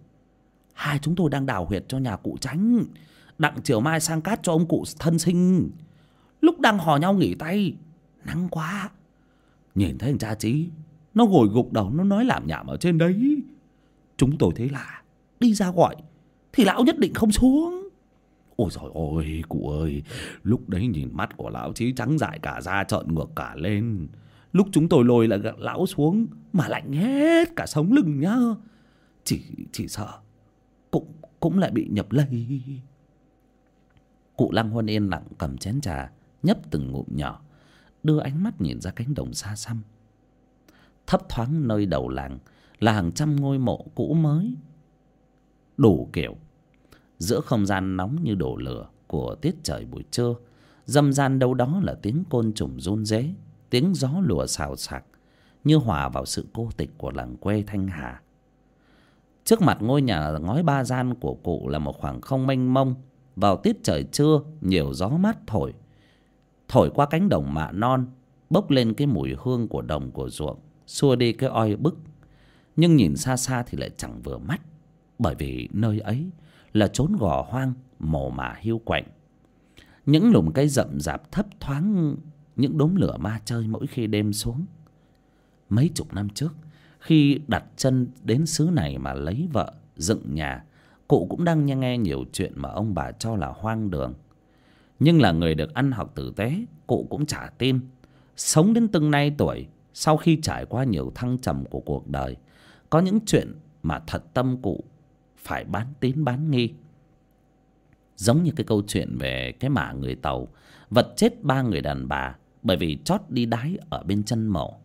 hai chúng tôi đang đào huyệt cho nhà cụ tránh đặng chiều mai sang cát cho ông cụ thân sinh. Lúc đang hò nhau nghỉ tay, nắng quá. Nhìn thấy thằng cha trí nó ngồi gục đầu, nó nói làm nhảm ở trên đấy. Chúng tôi thấy lạ, đi ra gọi, thì lão nhất định không xuống. Ôi trời ôi, cụ ơi, lúc đấy nhìn mắt của lão trí trắng dại cả da, trợn ngược cả lên. Lúc chúng tôi lôi là lão xuống mà lạnh hết cả sống lưng nhá. Chỉ chỉ sợ cũng cũng lại bị nhập lây. Cụ lăng huân yên lặng cầm chén trà, nhấp từng ngụm nhỏ, đưa ánh mắt nhìn ra cánh đồng xa xăm. Thấp thoáng nơi đầu làng là hàng trăm ngôi mộ cũ mới. Đủ kiểu, giữa không gian nóng như đổ lửa của tiết trời buổi trưa, dâm gian đâu đó là tiếng côn trùng run rế, tiếng gió lùa xào xạc như hòa vào sự cô tịch của làng quê thanh hà. Trước mặt ngôi nhà ngói ba gian của cụ là một khoảng không mênh mông, vào tiết trời trưa, nhiều gió mát thổi. Thổi qua cánh đồng mạ non, bốc lên cái mùi hương của đồng của ruộng, xua đi cái oi bức. Nhưng nhìn xa xa thì lại chẳng vừa mắt, bởi vì nơi ấy là chốn gò hoang, mồ mả hiu quạnh. Những lùm cây rậm rạp thấp thoáng, những đốm lửa ma chơi mỗi khi đêm xuống mấy chục năm trước, khi đặt chân đến xứ này mà lấy vợ dựng nhà, cụ cũng đang nghe nhiều chuyện mà ông bà cho là hoang đường. Nhưng là người được ăn học tử tế, cụ cũng chả tin, sống đến từng nay tuổi, sau khi trải qua nhiều thăng trầm của cuộc đời, có những chuyện mà thật tâm cụ phải bán tín bán nghi. Giống như cái câu chuyện về cái mả người tàu, vật chết ba người đàn bà bởi vì chót đi đái ở bên chân mộ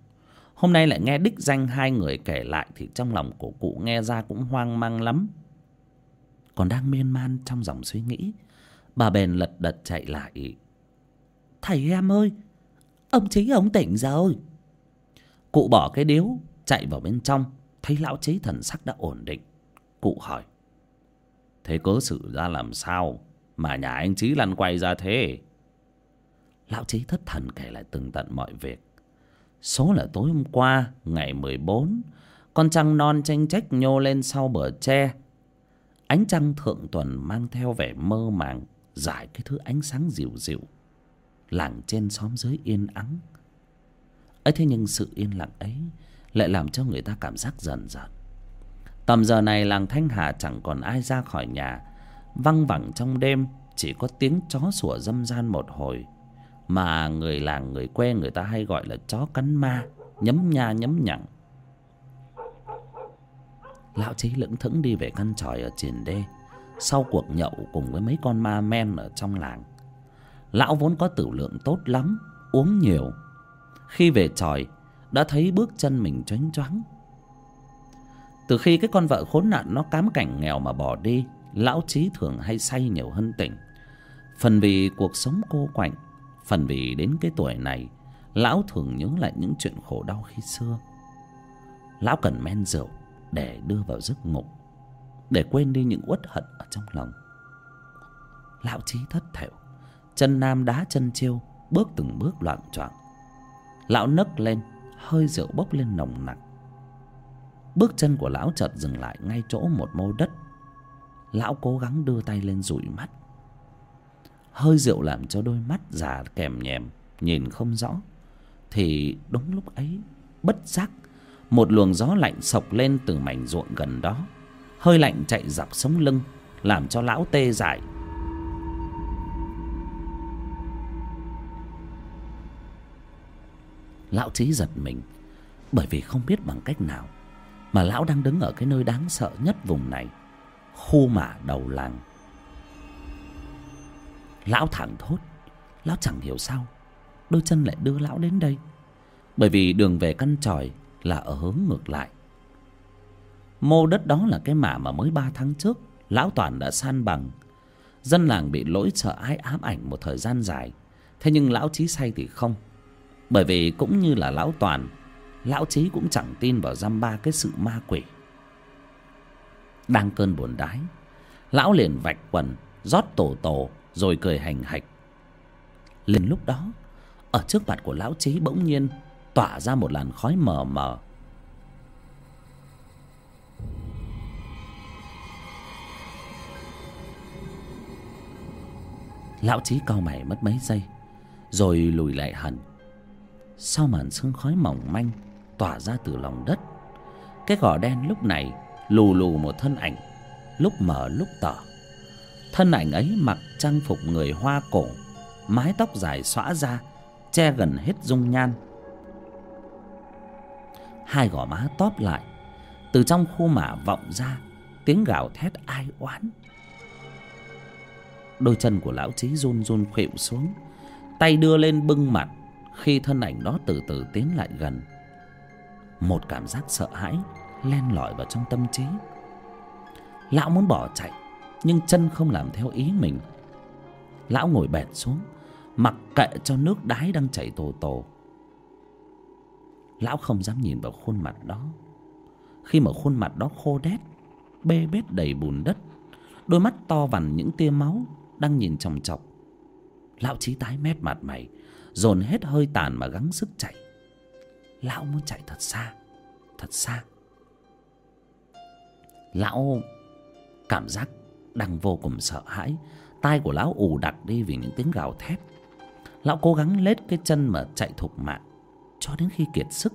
hôm nay lại nghe đích danh hai người kể lại thì trong lòng của cụ nghe ra cũng hoang mang lắm. Còn đang miên man trong dòng suy nghĩ bà bèn lật đật chạy lại. Thầy em ơi ông chí ông tỉnh rồi. Cụ bỏ cái điếu chạy vào bên trong thấy lão trí thần sắc đã ổn định. Cụ hỏi thế cớ sự ra làm sao mà nhà anh trí lăn quay ra thế? Lão trí thất thần kể lại từng tận mọi việc số là tối hôm qua, ngày mười bốn, con trăng non tranh trách nhô lên sau bờ tre. Ánh trăng thượng tuần mang theo vẻ mơ màng giải cái thứ ánh sáng dịu dịu, làng trên xóm dưới yên ắng. Ấy thế nhưng sự yên lặng ấy lại làm cho người ta cảm giác dần dần tầm giờ này làng thanh hà chẳng còn ai ra khỏi nhà. Văng vẳng trong đêm, chỉ có tiếng chó sủa dâm gian một hồi mà người làng người quê người ta hay gọi là chó cắn ma, nhấm nha nhấm nhặng lão trí lững thững đi về căn tròi ở triền đê, sau cuộc nhậu cùng với mấy con ma men ở trong làng. Lão vốn có tử lượng tốt lắm, uống nhiều. Khi về tròi, đã thấy bước chân mình choáng choáng. Từ khi cái con vợ khốn nạn nó cám cảnh nghèo mà bỏ đi, lão trí thường hay say nhiều hơn tỉnh phần vì cuộc sống cô quạnh phần vì đến cái tuổi này, lão thường nhớ lại những chuyện khổ đau khi xưa. Lão cần men rượu để đưa vào giấc ngủ, để quên đi những uất hận ở trong lòng. Lão trí thất thểu, chân nam đá chân chiêu, bước từng bước loạn choạng. Lão nấc lên, hơi rượu bốc lên nồng nặc. Bước chân của lão chợt dừng lại ngay chỗ một mô đất. Lão cố gắng đưa tay lên dụi mắt hơi rượu làm cho đôi mắt già kèm nhèm, nhìn không rõ. Thì đúng lúc ấy, bất giác, một luồng gió lạnh sộc lên từ mảnh ruộng gần đó. Hơi lạnh chạy dọc sống lưng, làm cho lão tê dại. Lão trí giật mình, bởi vì không biết bằng cách nào mà lão đang đứng ở cái nơi đáng sợ nhất vùng này, khu mả đầu làng lão thẳng thốt. Lão chẳng hiểu sao, đôi chân lại đưa lão đến đây. Bởi vì đường về căn tròi là ở hướng ngược lại. Mô đất đó là cái mả mà mới ba tháng trước, lão toàn đã san bằng. Dân làng bị lỗi sợ ái ám ảnh một thời gian dài. Thế nhưng lão trí say thì không. Bởi vì cũng như là lão toàn, lão trí cũng chẳng tin vào dăm ba cái sự ma quỷ. Đang cơn buồn đái, lão liền vạch quần, rót tổ tổ rồi cười hành hạch. Liền lúc đó, ở trước mặt của lão trí bỗng nhiên tỏa ra một làn khói mờ mờ. Lão trí cau mày mất mấy giây, rồi lùi lại hẳn. Sau màn sương khói mỏng manh tỏa ra từ lòng đất, cái gò đen lúc này lù lù một thân ảnh, lúc mở lúc tỏ thân ảnh ấy mặc trang phục người hoa cổ, mái tóc dài xõa ra, che gần hết dung nhan. Hai gò má tóp lại, từ trong khu mả vọng ra tiếng gào thét ai oán. Đôi chân của lão trí run run khuỵu xuống, tay đưa lên bưng mặt khi thân ảnh đó từ từ tiến lại gần. Một cảm giác sợ hãi len lỏi vào trong tâm trí. Lão muốn bỏ chạy nhưng chân không làm theo ý mình. Lão ngồi bệt xuống, mặc kệ cho nước đái đang chảy tồ tồ. Lão không dám nhìn vào khuôn mặt đó. Khi mà khuôn mặt đó khô đét, bê bết đầy bùn đất, đôi mắt to vằn những tia máu đang nhìn chòng chọc. Lão chí tái mét mặt mày, dồn hết hơi tàn mà gắng sức chạy. Lão muốn chạy thật xa thật xa. Lão cảm giác đang vô cùng sợ hãi. Tai của lão ù đặc đi vì những tiếng gào thét. Lão cố gắng lết cái chân mà chạy thục mạng, cho đến khi kiệt sức.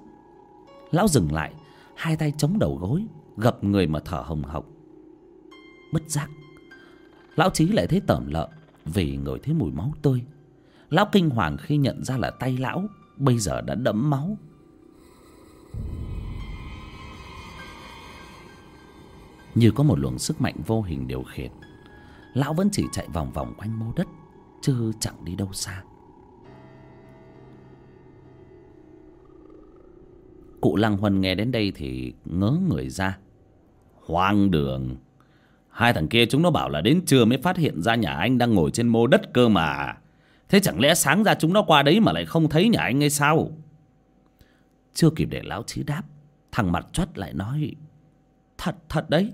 Lão dừng lại, hai tay chống đầu gối, gập người mà thở hồng hộc. Bất giác, lão trí lại thấy tởm lợn vì ngửi thấy mùi máu tươi. Lão kinh hoàng khi nhận ra là tay lão bây giờ đã đẫm máu. Như có một luồng sức mạnh vô hình điều khiển. Lão vẫn chỉ chạy vòng vòng quanh mô đất, chứ chẳng đi đâu xa. Cụ lăng huân nghe đến đây thì ngớ người ra. Hoang đường! Hai thằng kia chúng nó bảo là đến trưa mới phát hiện ra nhà anh đang ngồi trên mô đất cơ mà. Thế chẳng lẽ sáng ra chúng nó qua đấy mà lại không thấy nhà anh hay sao? Chưa kịp để lão trí đáp, thằng mặt chót lại nói, thật thật đấy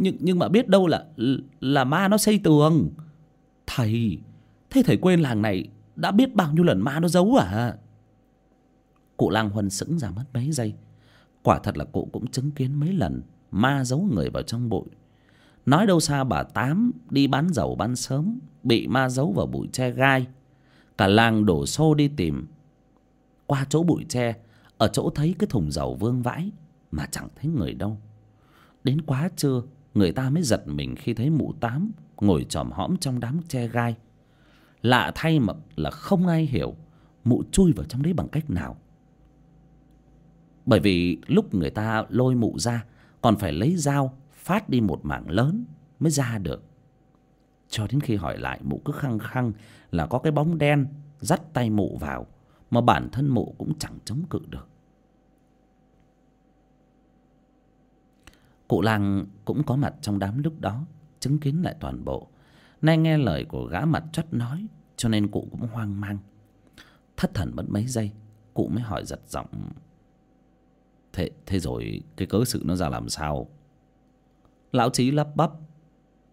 nhưng nhưng mà biết đâu là là ma nó xây tường. Thầy, thế thầy quên làng này đã biết bao nhiêu lần ma nó giấu à? Cụ lang huân sững ra mất mấy giây. Quả thật là cụ cũng chứng kiến mấy lần ma giấu người vào trong bụi. Nói đâu xa bà tám đi bán dầu bán sớm, bị ma giấu vào bụi tre gai. Cả làng đổ xô đi tìm. Qua chỗ bụi tre, ở chỗ thấy cái thùng dầu vương vãi mà chẳng thấy người đâu. Đến quá trưa người ta mới giật mình khi thấy mụ tám ngồi chòm hõm trong đám tre gai. Lạ thay mà là không ai hiểu mụ chui vào trong đấy bằng cách nào. Bởi vì lúc người ta lôi mụ ra, còn phải lấy dao phát đi một mảng lớn mới ra được. Cho đến khi hỏi lại, mụ cứ khăng khăng là có cái bóng đen dắt tay mụ vào, mà bản thân mụ cũng chẳng chống cự được. Cụ làng cũng có mặt trong đám lúc đó, chứng kiến lại toàn bộ. Nay nghe lời của gã mặt chất nói, cho nên cụ cũng hoang mang. Thất thần mất mấy giây, cụ mới hỏi giật giọng, thế thế rồi cái cớ sự nó ra làm sao? Lão trí lắp bắp,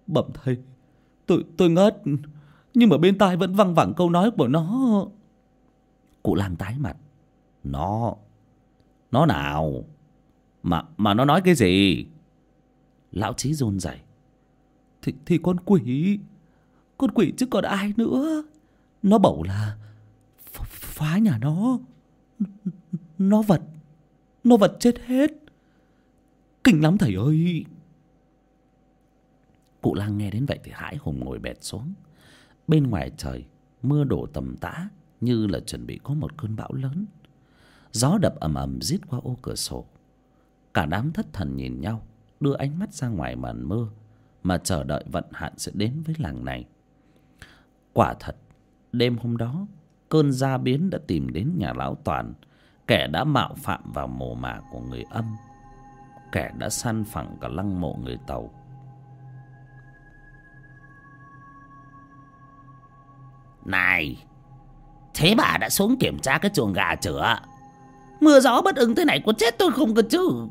bẩm thầy, tôi tôi ngất, nhưng mà bên tai vẫn văng vẳng câu nói của nó. Cụ làng tái mặt, nó nó nào? Mà mà nó nói cái gì? Lão trí run rẩy. Thì thì con quỷ con quỷ chứ còn ai nữa. Nó bảo là phá nhà nó. Nó vật nó vật chết hết. Kinh lắm thầy ơi. Cụ lang nghe đến vậy thì hãi hùng ngồi bệt xuống. Bên ngoài trời mưa đổ tầm tã như là chuẩn bị có một cơn bão lớn. Gió đập ầm ầm rít qua ô cửa sổ. Cả đám thất thần nhìn nhau đưa ánh mắt ra ngoài màn mưa, mà chờ đợi vận hạn sẽ đến với làng này. Quả thật, đêm hôm đó, cơn gia biến đã tìm đến nhà lão toàn. Kẻ đã mạo phạm vào mồ mả của người âm. Kẻ đã săn phẳng cả lăng mộ người tàu. Này, thế bà đã xuống kiểm tra cái chuồng gà chưa mưa gió bất ứng thế này có chết tôi không cơ chứ?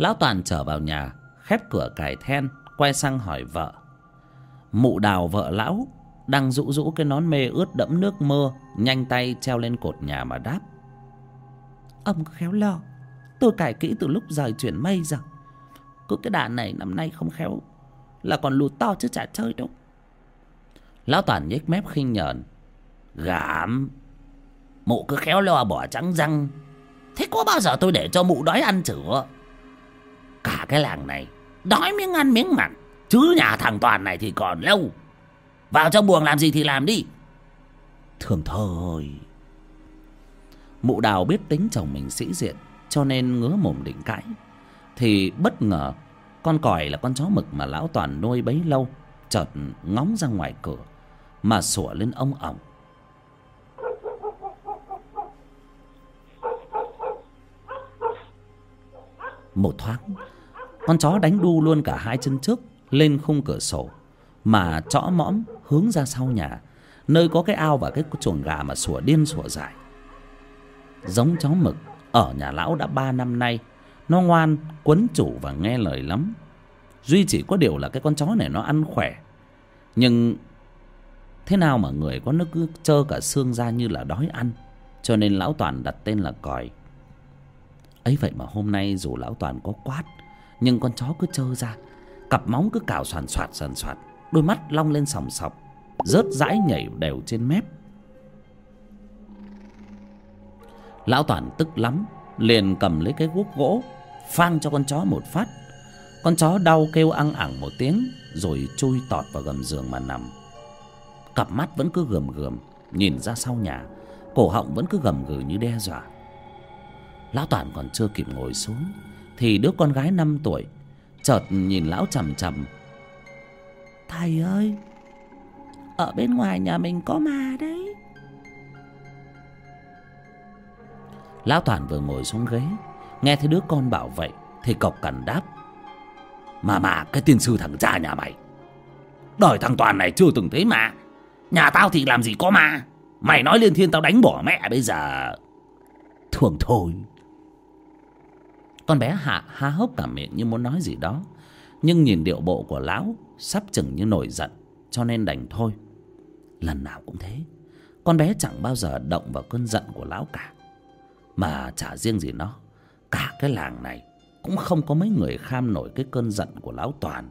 Lão toàn trở vào nhà, khép cửa cài then, quay sang hỏi vợ. Mụ đào vợ lão, đang rũ rũ cái nón mê ướt đẫm nước mưa nhanh tay treo lên cột nhà mà đáp. Ông khéo lo, tôi cài kỹ từ lúc rời chuyển mây giờ. Cứ cái đàn này năm nay không khéo, là còn lụt to chứ chả chơi đâu. Lão toàn nhếch mép khinh nhờn. Gảm, mụ cứ khéo lo bỏ trắng răng. Thế có bao giờ tôi để cho mụ đói ăn chửa cả cái làng này. Đói miếng ăn miếng mặn, chứ nhà thằng toàn này thì còn lâu. Vào trong buồng làm gì thì làm đi. Thường thôi mụ đào biết tính chồng mình sĩ diện, cho nên ngứa mồm định cãi. Thì bất ngờ, con còi là con chó mực mà lão toàn nuôi bấy lâu, chợt ngóng ra ngoài cửa, mà sủa lên ông ổng một thoáng. Con chó đánh đu luôn cả hai chân trước, lên khung cửa sổ, mà chõ mõm hướng ra sau nhà, nơi có cái ao và cái chuồng gà mà sủa điên sủa dài giống chó mực, ở nhà lão đã ba năm nay, nó ngoan, quấn chủ và nghe lời lắm. Duy chỉ có điều là cái con chó này nó ăn khỏe. Nhưng thế nào mà người có nó cứ trơ cả xương ra như là đói ăn, cho nên lão toàn đặt tên là còi ấy vậy mà hôm nay dù lão toàn có quát, nhưng con chó cứ trơ ra, cặp móng cứ cào soàn soạt soàn soạt, đôi mắt long lên sòng sọc, rớt rãi nhảy đều trên mép. Lão toàn tức lắm, liền cầm lấy cái guốc gỗ, phang cho con chó một phát. Con chó đau kêu ăng ẳng một tiếng, rồi chui tọt vào gầm giường mà nằm. Cặp mắt vẫn cứ gườm gườm, nhìn ra sau nhà, cổ họng vẫn cứ gầm gừ như đe dọa lão toàn còn chưa kịp ngồi xuống thì đứa con gái năm tuổi chợt nhìn lão chằm chằm. Thầy ơi ở bên ngoài nhà mình có ma đấy. Lão toàn vừa ngồi xuống ghế nghe thấy đứa con bảo vậy thì cộc cằn đáp. Mà mà cái tiên sư thằng cha nhà mày đời thằng toàn này chưa từng thấy mà nhà tao thì làm gì có ma? Mày nói liên thiên tao đánh bỏ mẹ bây giờ. Thường thôi con bé hạ, há hốc cả miệng như muốn nói gì đó. Nhưng nhìn điệu bộ của lão sắp chừng như nổi giận, cho nên đành thôi. Lần nào cũng thế, con bé chẳng bao giờ động vào cơn giận của lão cả. Mà chả riêng gì nó, cả cái làng này cũng không có mấy người kham nổi cái cơn giận của lão toàn.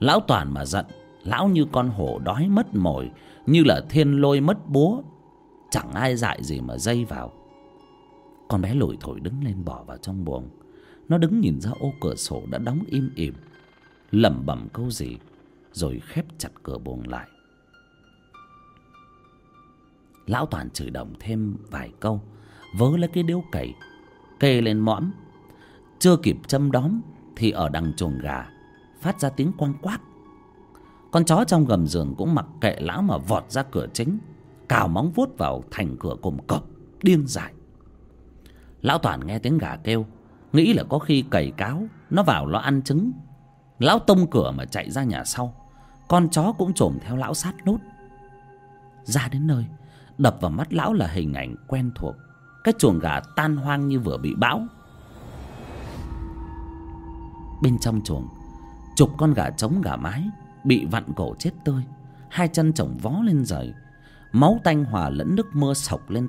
Lão toàn mà giận, lão như con hổ đói mất mồi, như là thiên lôi mất búa. Chẳng ai dại gì mà dây vào con bé lủi thổi đứng lên bỏ vào trong buồng. Nó đứng nhìn ra ô cửa sổ đã đóng im ỉm, lẩm bẩm câu gì, rồi khép chặt cửa buồng lại. Lão toàn chửi đồng thêm vài câu, vớ lấy cái điếu cày, kê lên mõm. Chưa kịp châm đóm thì ở đằng chuồng gà phát ra tiếng quang quát. Con chó trong gầm giường cũng mặc kệ lão mà vọt ra cửa chính, cào móng vuốt vào thành cửa cùng cọp điên dại lão toàn nghe tiếng gà kêu, nghĩ là có khi cầy cáo, nó vào nó ăn trứng. Lão tông cửa mà chạy ra nhà sau, con chó cũng chồm theo lão sát nút ra đến nơi, đập vào mắt lão là hình ảnh quen thuộc. Cái chuồng gà tan hoang như vừa bị bão. Bên trong chuồng, chục con gà trống gà mái bị vặn cổ chết tươi hai chân chồng vó lên rời, máu tanh hòa lẫn nước mưa sộc lên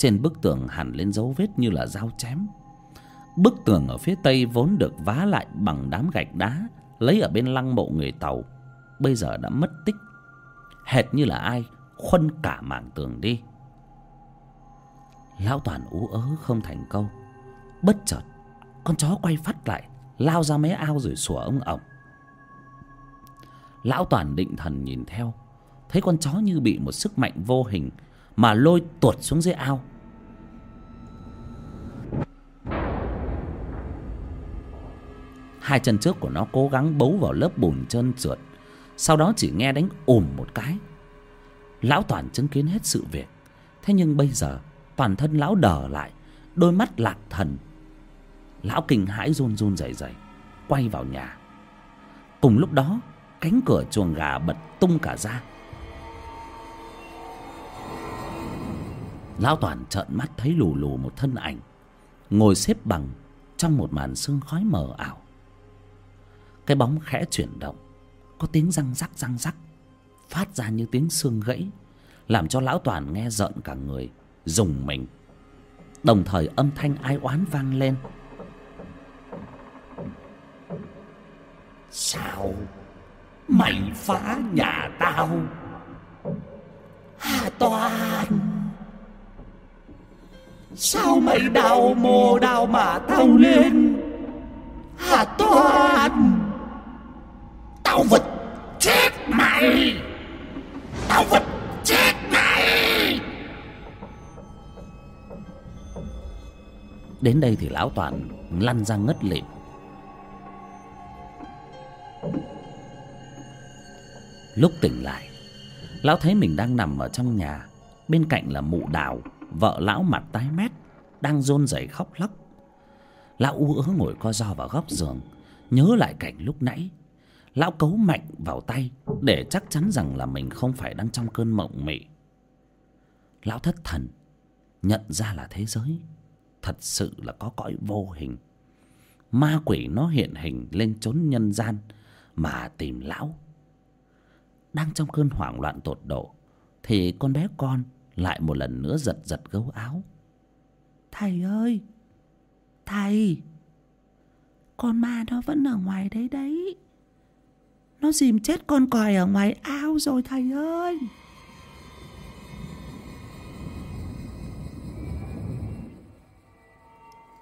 trên bức tường hẳn lên dấu vết như là dao chém. Bức tường ở phía tây vốn được vá lại bằng đám gạch đá, lấy ở bên lăng mộ người tàu, bây giờ đã mất tích. Hệt như là ai khuân cả mảng tường đi. Lão toàn ú ớ không thành câu. Bất chợt, con chó quay phát lại, lao ra mấy ao rồi sủa ông ổng lão toàn định thần nhìn theo, thấy con chó như bị một sức mạnh vô hình mà lôi tuột xuống dưới ao. Hai chân trước của nó cố gắng bấu vào lớp bùn trơn trượt. Sau đó chỉ nghe đánh ùm một cái. Lão toàn chứng kiến hết sự việc. Thế nhưng bây giờ, toàn thân lão đờ lại, đôi mắt lạc thần. Lão kinh hãi run run rẩy rẩy, quay vào nhà. Cùng lúc đó, cánh cửa chuồng gà bật tung cả ra. Lão toàn trợn mắt thấy lù lù một thân ảnh, ngồi xếp bằng trong một màn sương khói mờ ảo cái bóng khẽ chuyển động. Có tiếng răng rắc răng rắc. Phát ra như tiếng xương gãy, làm cho lão toàn nghe rợn cả người dùng mình. Đồng thời âm thanh ai oán vang lên. Sao? Mày phá nhà tao. Hà toàn. Sao mày đào mồ đào mà tao lên? Hà toàn tao vật chết mày! Tao vật chết mày! Đến đây thì lão toàn lăn ra ngất lịm. Lúc tỉnh lại, lão thấy mình đang nằm ở trong nhà, bên cạnh là mụ đào, vợ lão mặt tái mét, đang rôn rẩy khóc lóc. Lão u ớ ngồi co ro vào góc giường, nhớ lại cảnh lúc nãy lão cấu mạnh vào tay, để chắc chắn rằng là mình không phải đang trong cơn mộng mị. Lão thất thần, nhận ra là thế giới thật sự là có cõi vô hình. Ma quỷ nó hiện hình lên chốn nhân gian mà tìm lão. Đang trong cơn hoảng loạn tột độ, thì con bé con lại một lần nữa giật giật gấu áo. Thầy ơi! Thầy! Con ma nó vẫn ở ngoài đấy đấy nó dìm chết con còi ở ngoài ao rồi, thầy ơi.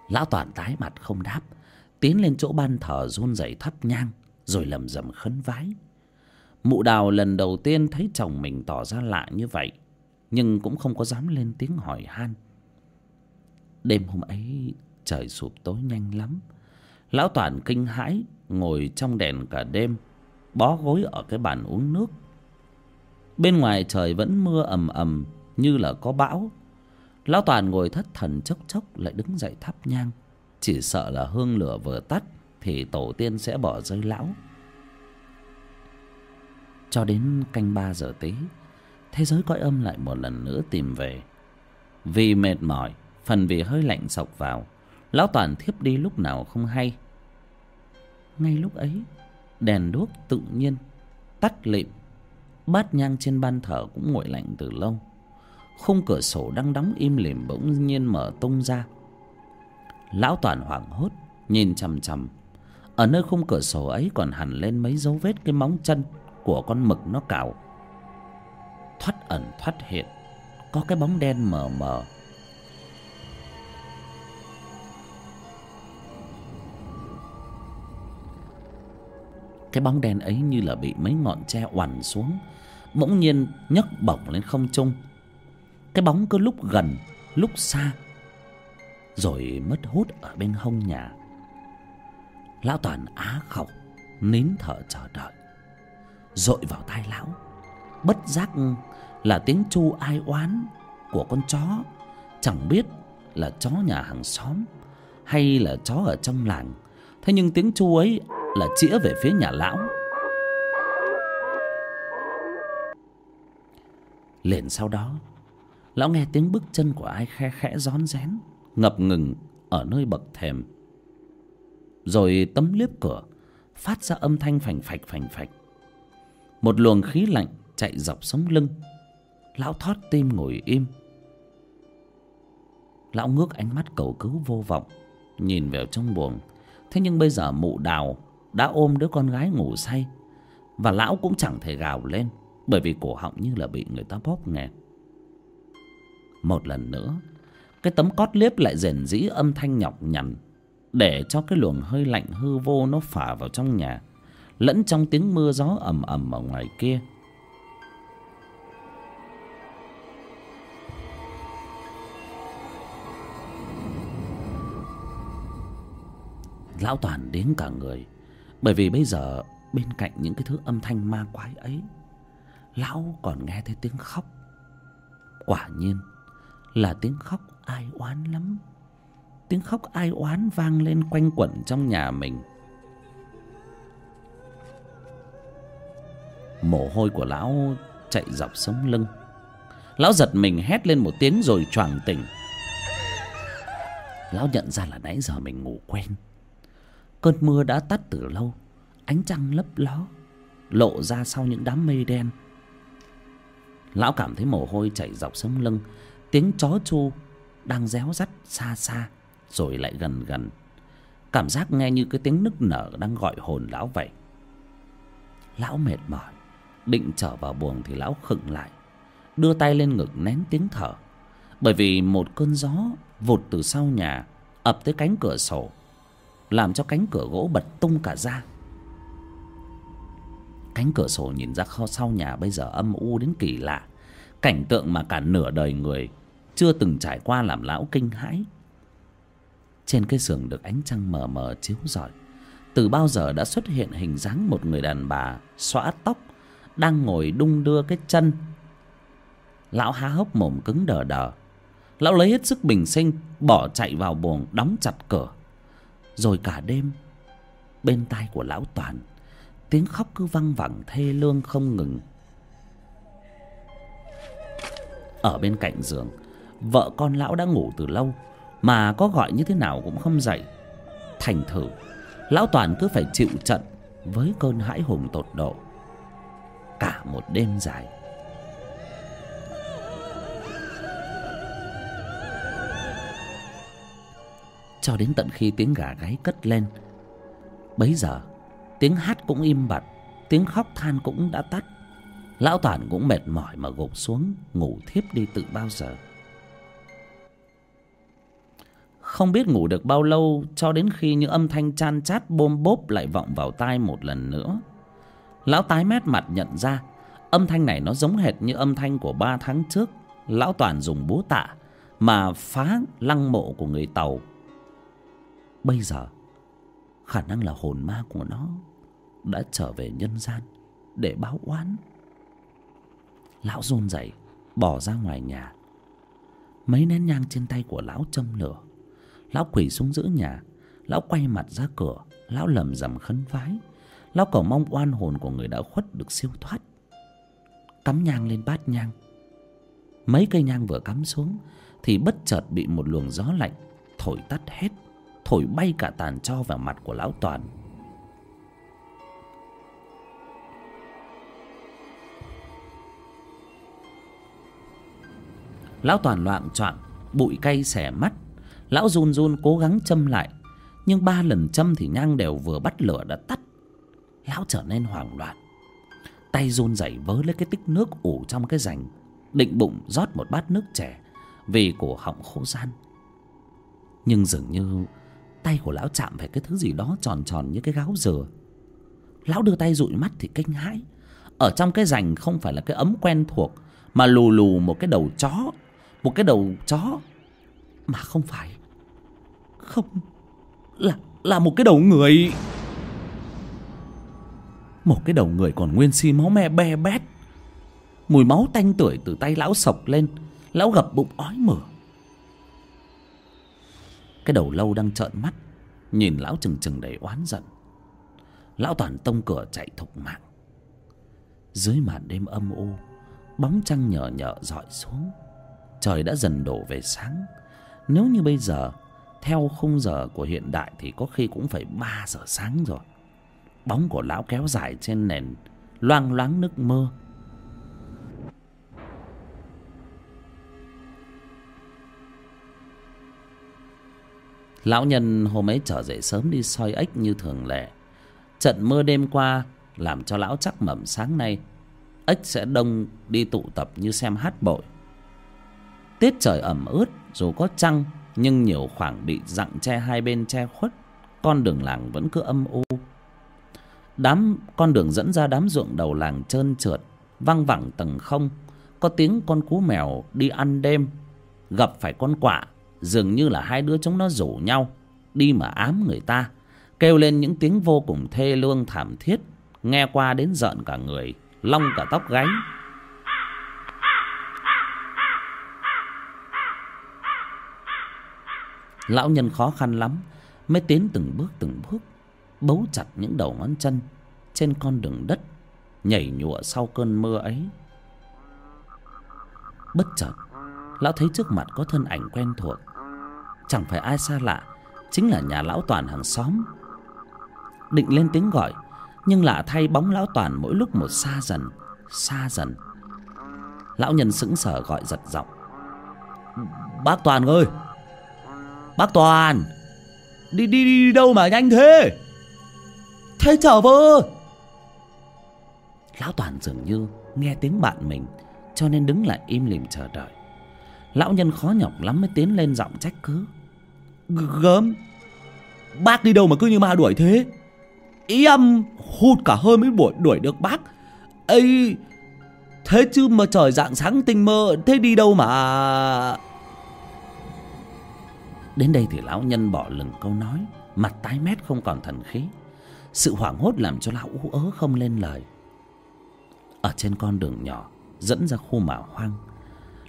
Lão toàn tái mặt không đáp, tiến lên chỗ ban thờ run rẩy thắp nhang, rồi lầm rầm khấn vái. Mụ đào lần đầu tiên thấy chồng mình tỏ ra lạ như vậy, nhưng cũng không có dám lên tiếng hỏi han. Đêm hôm ấy, trời sụp tối nhanh lắm. Lão toàn kinh hãi, ngồi trong đèn cả đêm bó gối ở cái bàn uống nước. Bên ngoài trời vẫn mưa ầm ầm như là có bão. Lão toàn ngồi thất thần chốc chốc lại đứng dậy thắp nhang. Chỉ sợ là hương lửa vừa tắt thì tổ tiên sẽ bỏ rơi lão. Cho đến canh ba giờ tí, thế giới cõi âm lại một lần nữa tìm về. Vì mệt mỏi, phần vì hơi lạnh sộc vào, lão toàn thiếp đi lúc nào không hay. Ngay lúc ấy đèn đuốc tự nhiên tắt lịm. Bát nhang trên ban thờ cũng nguội lạnh từ lâu. Khung cửa sổ đang đóng im lìm bỗng nhiên mở tung ra. Lão toàn hoảng hốt, nhìn chằm chằm. Ở nơi khung cửa sổ ấy còn hằn lên mấy dấu vết cái móng chân của con mực nó cào. Thoắt ẩn thoắt hiện, có cái bóng đen mờ mờ. Cái bóng đen ấy như là bị mấy ngọn tre oằn xuống, bỗng nhiên nhấc bổng lên không trung. Cái bóng cứ lúc gần, lúc xa, rồi mất hút ở bên hông nhà. Lão toàn á khẩu nín thở chờ đợi. Dội vào tai lão, bất giác là tiếng chu ai oán của con chó. Chẳng biết là chó nhà hàng xóm hay là chó ở trong làng. Thế nhưng tiếng chu ấy là chĩa về phía nhà lão. Liền sau đó, lão nghe tiếng bước chân của ai khe khẽ rón rén, ngập ngừng ở nơi bậc thềm. Rồi tấm liếp cửa phát ra âm thanh phành phạch phành phạch. Một luồng khí lạnh chạy dọc sống lưng. Lão thót tim ngồi im. Lão ngước ánh mắt cầu cứu vô vọng, nhìn vào trong buồng. Thế nhưng bây giờ mụ đào đã ôm đứa con gái ngủ say. Và lão cũng chẳng thể gào lên, bởi vì cổ họng như là bị người ta bóp nghẹt. Một lần nữa, cái tấm cót liếp lại rền rĩ âm thanh nhọc nhằn, để cho cái luồng hơi lạnh hư vô nó phả vào trong nhà, lẫn trong tiếng mưa gió ầm ầm ở ngoài kia. Lão toàn đến cả người bởi vì bây giờ bên cạnh những cái thứ âm thanh ma quái ấy, lão còn nghe thấy tiếng khóc. Quả nhiên là tiếng khóc ai oán lắm. Tiếng khóc ai oán vang lên quanh quẩn trong nhà mình. Mồ hôi của lão chạy dọc sống lưng. Lão giật mình hét lên một tiếng rồi choàng tỉnh. Lão nhận ra là nãy giờ mình ngủ quen cơn mưa đã tắt từ lâu, ánh trăng lấp ló, lộ ra sau những đám mây đen. Lão cảm thấy mồ hôi chảy dọc sống lưng, tiếng chó chu đang réo rắt xa xa rồi lại gần gần. Cảm giác nghe như cái tiếng nức nở đang gọi hồn lão vậy. Lão mệt mỏi, định trở vào buồng thì lão khựng lại, đưa tay lên ngực nén tiếng thở. Bởi vì một cơn gió vụt từ sau nhà, ập tới cánh cửa sổ làm cho cánh cửa gỗ bật tung cả ra. Cánh cửa sổ nhìn ra kho sau nhà bây giờ âm u đến kỳ lạ. Cảnh tượng mà cả nửa đời người chưa từng trải qua làm lão kinh hãi. Trên cái giường được ánh trăng mờ mờ chiếu rọi. Từ bao giờ đã xuất hiện hình dáng một người đàn bà xõa tóc, đang ngồi đung đưa cái chân. Lão há hốc mồm cứng đờ đờ. Lão lấy hết sức bình sinh, bỏ chạy vào buồng, đóng chặt cửa rồi cả đêm, bên tai của lão toàn, tiếng khóc cứ văng vẳng thê lương không ngừng. Ở bên cạnh giường, vợ con lão đã ngủ từ lâu, mà có gọi như thế nào cũng không dậy. Thành thử, lão toàn cứ phải chịu trận với cơn hãi hùng tột độ. Cả một đêm dài cho đến tận khi tiếng gà gáy cất lên. Bấy giờ, tiếng hát cũng im bặt, tiếng khóc than cũng đã tắt. Lão toàn cũng mệt mỏi mà gục xuống, ngủ thiếp đi từ bao giờ. Không biết ngủ được bao lâu, cho đến khi những âm thanh chan chát bôm bốp lại vọng vào tai một lần nữa. Lão tái mét mặt nhận ra, âm thanh này nó giống hệt như âm thanh của ba tháng trước. Lão toàn dùng búa tạ mà phá lăng mộ của người tàu bây giờ, khả năng là hồn ma của nó đã trở về nhân gian để báo oán. Lão run rẩy, bỏ ra ngoài nhà. Mấy nén nhang trên tay của lão châm lửa. Lão quỳ xuống giữa nhà. Lão quay mặt ra cửa. Lão lầm rầm khấn vái. Lão cầu mong oan hồn của người đã khuất được siêu thoát. Cắm nhang lên bát nhang. Mấy cây nhang vừa cắm xuống thì bất chợt bị một luồng gió lạnh thổi tắt hết thổi bay cả tàn cho vào mặt của lão toàn. Lão toàn loạn choạng, bụi cay xẻ mắt. Lão run run cố gắng châm lại, nhưng ba lần châm thì nhang đều vừa bắt lửa đã tắt. Lão trở nên hoảng loạn. Tay run rẩy vớ lấy cái tích nước ủ trong cái rành, định bụng rót một bát nước trẻ vì cổ họng khô gian. Nhưng dường như tay của lão chạm phải cái thứ gì đó tròn tròn như cái gáo dừa. Lão đưa tay dụi mắt thì kinh hãi. Ở trong cái rành không phải là cái ấm quen thuộc, mà lù lù một cái đầu chó, một cái đầu chó. Mà không phải, không, là là một cái đầu người. Một cái đầu người còn nguyên si máu me be bét. Mùi máu tanh tưởi từ tay lão sộc lên. Lão gập bụng ói mửa cái đầu lâu đang trợn mắt, nhìn lão chừng chừng đầy oán giận. Lão toàn tông cửa chạy thục mạng. Dưới màn đêm âm u, bóng trăng nhở nhợ dọi xuống. Trời đã dần đổ về sáng. Nếu như bây giờ, theo khung giờ của hiện đại thì có khi cũng phải ba giờ sáng rồi. Bóng của lão kéo dài trên nền loang loáng nước mưa. Lão nhân hôm ấy trở dậy sớm đi soi ếch như thường lệ. Trận mưa đêm qua làm cho lão chắc mẩm sáng nay. Ếch sẽ đông đi tụ tập như xem hát bội. Tiết trời ẩm ướt, dù có trăng, nhưng nhiều khoảng bị dặn che hai bên che khuất, con đường làng vẫn cứ âm u. Đám, con đường dẫn ra đám ruộng đầu làng trơn trượt, văng vẳng tầng không. Có tiếng con cú mèo đi ăn đêm, gặp phải con quạ dường như là hai đứa chúng nó rủ nhau đi mà ám người ta, kêu lên những tiếng vô cùng thê lương thảm thiết, nghe qua đến giận cả người, long cả tóc gáy lão nhân khó khăn lắm mới tiến từng bước từng bước, bấu chặt những đầu ngón chân trên con đường đất, nhảy nhụa sau cơn mưa ấy. Bất chợt, lão thấy trước mặt có thân ảnh quen thuộc chẳng phải ai xa lạ, chính là nhà lão toàn hàng xóm. Định lên tiếng gọi, nhưng lạ thay bóng lão toàn mỗi lúc một xa dần xa dần. Lão nhân sững sờ gọi giật giọng. Bác toàn ơi! Bác toàn! Đi đi đi đâu mà nhanh thế? Thế trở vơ lão toàn dường như nghe tiếng bạn mình, cho nên đứng lại im lìm chờ đợi. Lão nhân khó nhọc lắm mới tiến lên giọng trách cứ gớm. Bác đi đâu mà cứ như ma đuổi thế? Ý âm hụt cả hơi mới đuổi đuổi được bác. Ấy thế chứ mà trời dạng sáng tinh mơ, thế đi đâu mà? Đến đây thì lão nhân bỏ lừng câu nói, mặt tái mét không còn thần khí. Sự hoảng hốt làm cho lão ú ớ không lên lời. Ở trên con đường nhỏ, dẫn ra khu mả hoang,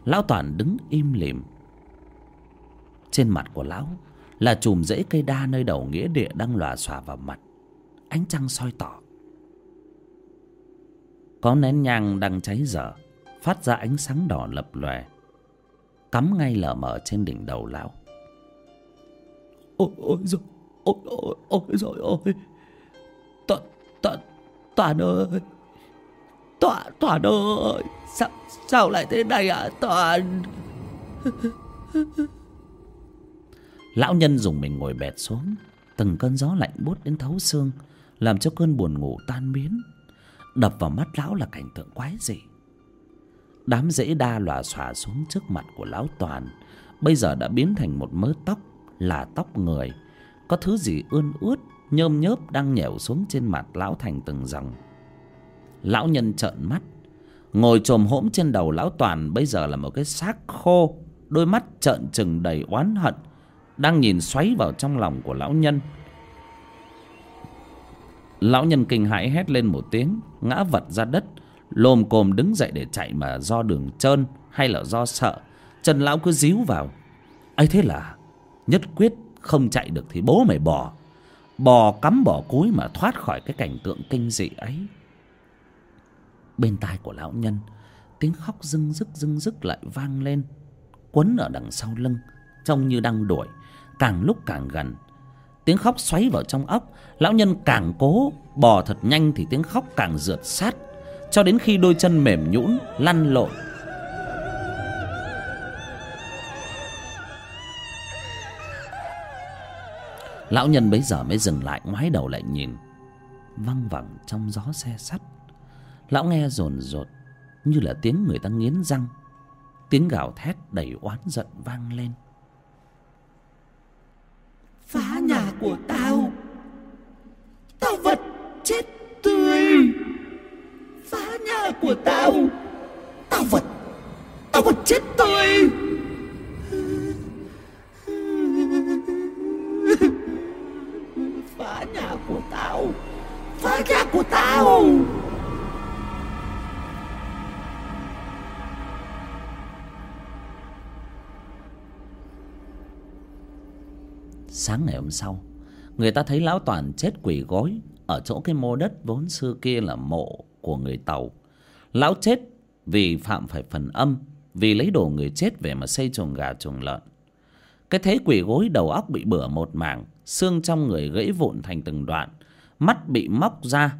lão toàn đứng im lìm. Trên mặt của lão là chùm rễ cây đa nơi đầu nghĩa địa đang lòa xòa vào mặt. Ánh trăng soi tỏ. Có nén nhang đang cháy dở, phát ra ánh sáng đỏ lập lòe, cắm ngay lờ mờ trên đỉnh đầu lão. Ôi ôi rồi ôi ôi ôi rồi ôi toàn toàn toàn ơi. Toàn toàn ơi, sao sao lại thế này ạ à? toàn? lão nhân dùng mình ngồi bẹt xuống, từng cơn gió lạnh buốt đến thấu xương, làm cho cơn buồn ngủ tan biến. Đập vào mắt lão là cảnh tượng quái dị. Đám rễ đa lòa xòa xuống trước mặt của lão toàn, bây giờ đã biến thành một mớ tóc, là tóc người. Có thứ gì ươn ướt, nhơm nhớp đang nhẻo xuống trên mặt lão thành từng dòng. Lão nhân trợn mắt, ngồi chồm hỗm trên đầu lão toàn bây giờ là một cái xác khô, đôi mắt trợn trừng đầy oán hận đang nhìn xoáy vào trong lòng của lão nhân. Lão nhân kinh hãi hét lên một tiếng, ngã vật ra đất, lồm cồm đứng dậy để chạy mà do đường trơn hay là do sợ. Chân lão cứ díu vào. Ấy thế là, nhất quyết không chạy được thì bố mày bỏ. Bò cắm bỏ cúi mà thoát khỏi cái cảnh tượng kinh dị ấy. Bên tai của lão nhân, tiếng khóc rưng rức rưng rức lại vang lên, quấn ở đằng sau lưng, trông như đang đuổi càng lúc càng gần. Tiếng khóc xoáy vào trong óc, lão nhân càng cố, bò thật nhanh thì tiếng khóc càng rượt sát, cho đến khi đôi chân mềm nhũn, lăn lộn. Lão nhân bấy giờ mới dừng lại, ngoái đầu lại nhìn. Văng vẳng trong gió xe sắt. Lão nghe rồn rột, như là tiếng người ta nghiến răng. Tiếng gào thét đầy oán giận vang lên phá nhà của tao. Tao vật chết tươi. Phá nhà của tao. Tao vật tao vật chết tươi. Phá nhà của tao. Phá nhà của tao. Sáng ngày hôm sau, người ta thấy lão toàn chết quỳ gối ở chỗ cái mô đất vốn xưa kia là mộ của người tàu. Lão chết vì phạm phải phần âm, vì lấy đồ người chết về mà xây chuồng gà chuồng lợn. Cái thế quỳ gối đầu óc bị bửa một mảng, xương trong người gãy vụn thành từng đoạn, mắt bị móc ra,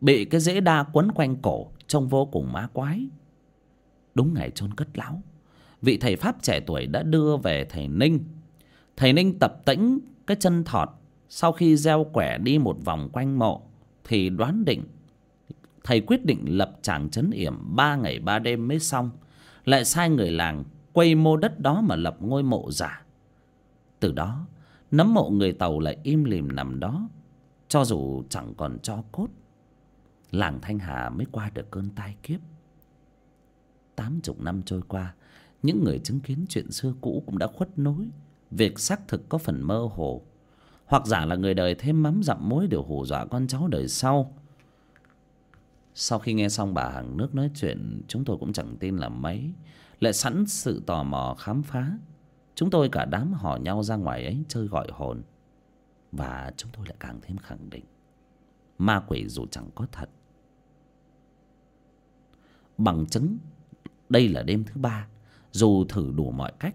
bị cái rễ đa quấn quanh cổ trông vô cùng má quái. Đúng ngày chôn cất lão, vị thầy pháp trẻ tuổi đã đưa về thầy ninh thầy ninh tập tĩnh cái chân thọt. Sau khi gieo quẻ đi một vòng quanh mộ, thì đoán định, thầy quyết định lập tràng trấn yểm ba ngày ba đêm mới xong. Lại sai người làng quay mô đất đó mà lập ngôi mộ giả. Từ đó, nấm mộ người tàu lại im lìm nằm đó, cho dù chẳng còn cho cốt. Làng thanh hà mới qua được cơn tai kiếp. Tám chục năm trôi qua, những người chứng kiến chuyện xưa cũ cũng đã khuất nối việc xác thực có phần mơ hồ. Hoặc giả là người đời thêm mắm dặm muối đều hù dọa con cháu đời sau. Sau khi nghe xong bà hàng nước nói chuyện, chúng tôi cũng chẳng tin là mấy. Lại sẵn sự tò mò khám phá. Chúng tôi cả đám hò nhau ra ngoài ấy, chơi gọi hồn. Và chúng tôi lại càng thêm khẳng định, ma quỷ dù chẳng có thật. Bằng chứng, đây là đêm thứ ba. Dù thử đủ mọi cách,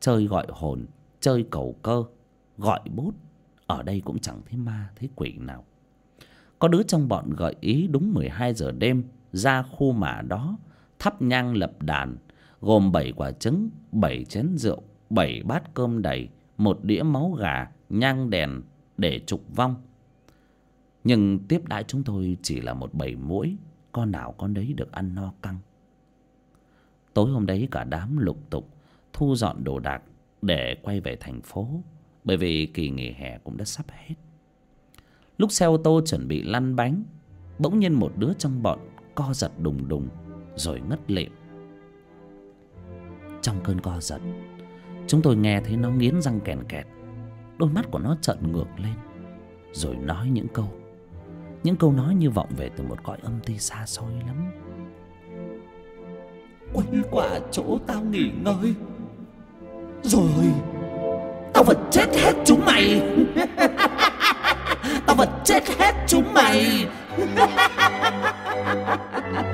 chơi gọi hồn chơi cầu cơ, gọi bút. Ở đây cũng chẳng thấy ma, thấy quỷ nào. Có đứa trong bọn gợi ý đúng mười hai giờ đêm, ra khu mả đó, thắp nhang lập đàn, gồm bảy quả trứng, bảy chén rượu, bảy bát cơm đầy, một đĩa máu gà, nhang đèn để trục vong. Nhưng tiếp đãi chúng tôi chỉ là một bầy muỗi, con nào con đấy được ăn no căng. Tối hôm đấy cả đám lục tục thu dọn đồ đạc để quay về thành phố, bởi vì kỳ nghỉ hè cũng đã sắp hết. Lúc xe ô tô chuẩn bị lăn bánh, bỗng nhiên một đứa trong bọn co giật đùng đùng, rồi ngất lịm. Trong cơn co giật, chúng tôi nghe thấy nó nghiến răng kèn kẹt, đôi mắt của nó trợn ngược lên, rồi nói những câu. Những câu nói như vọng về từ một cõi âm ty xa xôi lắm. Quay qua chỗ tao nghỉ ngơi rồi. Tao vật chết hết chúng mày. Tao vật chết hết chúng mày.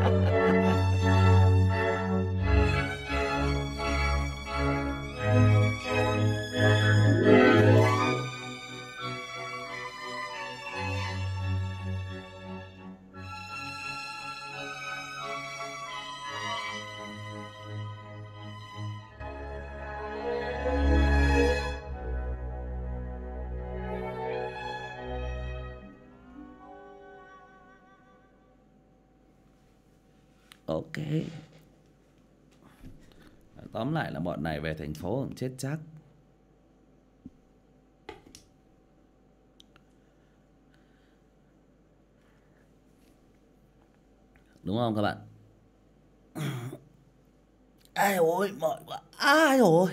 tóm lại là bọn này về thành phố cũng chết chắc đúng không các bạn? Ai ôi mỏi quá. Ai ôi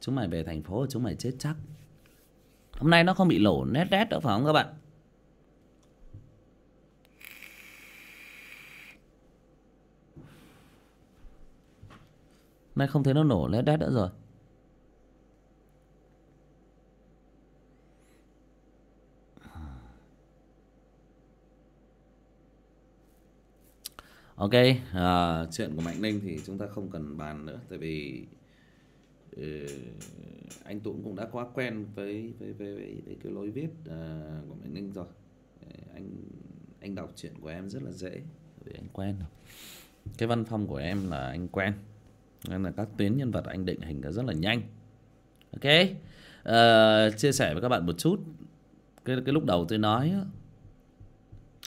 chúng mày về thành phố chúng mày chết chắc. Hôm nay nó không bị lổ nét đét đâu phải không các bạn nay không thấy nó nổ lét đét nữa rồi. Ok à, chuyện của mạnh ninh thì chúng ta không cần bàn nữa tại vì uh, anh Tuấn cũng đã quá quen với với với, với, với cái lối viết uh, của mạnh ninh rồi. Ờ, anh anh đọc chuyện của em rất là dễ. Vì anh quen rồi. Cái văn phong của em là anh quen nên là các tuyến nhân vật anh định hình rất là nhanh. Ok? À, chia sẻ với các bạn một chút. Cái cái lúc đầu tôi nói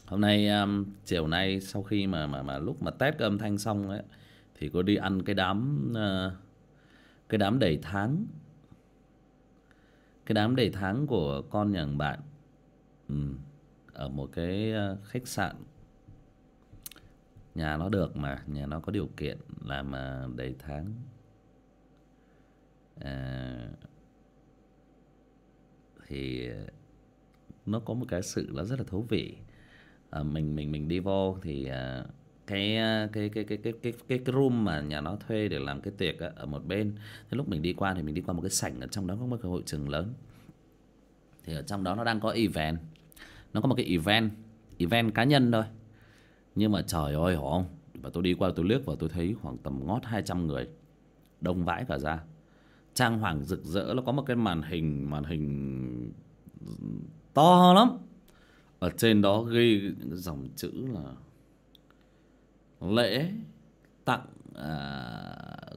hôm nay um, chiều nay sau khi mà mà mà lúc mà test âm thanh xong ấy thì cô đi ăn cái đám uh, cái đám đầy tháng. Cái đám đầy tháng của con nhà bạn ừ. ở một cái ờ, khách sạn nhà nó được mà nhà nó có điều kiện làm à, đầy tháng. À, thì à, nó có một cái sự nó rất là thú vị. À, mình mình mình đi vô thì à, cái, à, cái cái cái cái cái cái cái room mà nhà nó thuê để làm cái tiệc á, ở một bên. Thế lúc mình đi qua thì mình đi qua một cái sảnh ở trong đó có một cái hội trường lớn. Thì ở trong đó nó đang có event. Nó có một cái event event cá nhân thôi nhưng mà trời ơi hổ không và tôi đi qua tôi liếc vào tôi thấy khoảng tầm ngót 200 người đông vãi cả ra. Trang hoàng rực rỡ nó có một cái màn hình màn hình to lắm. Ở trên đó ghi dòng chữ là lễ tặng à,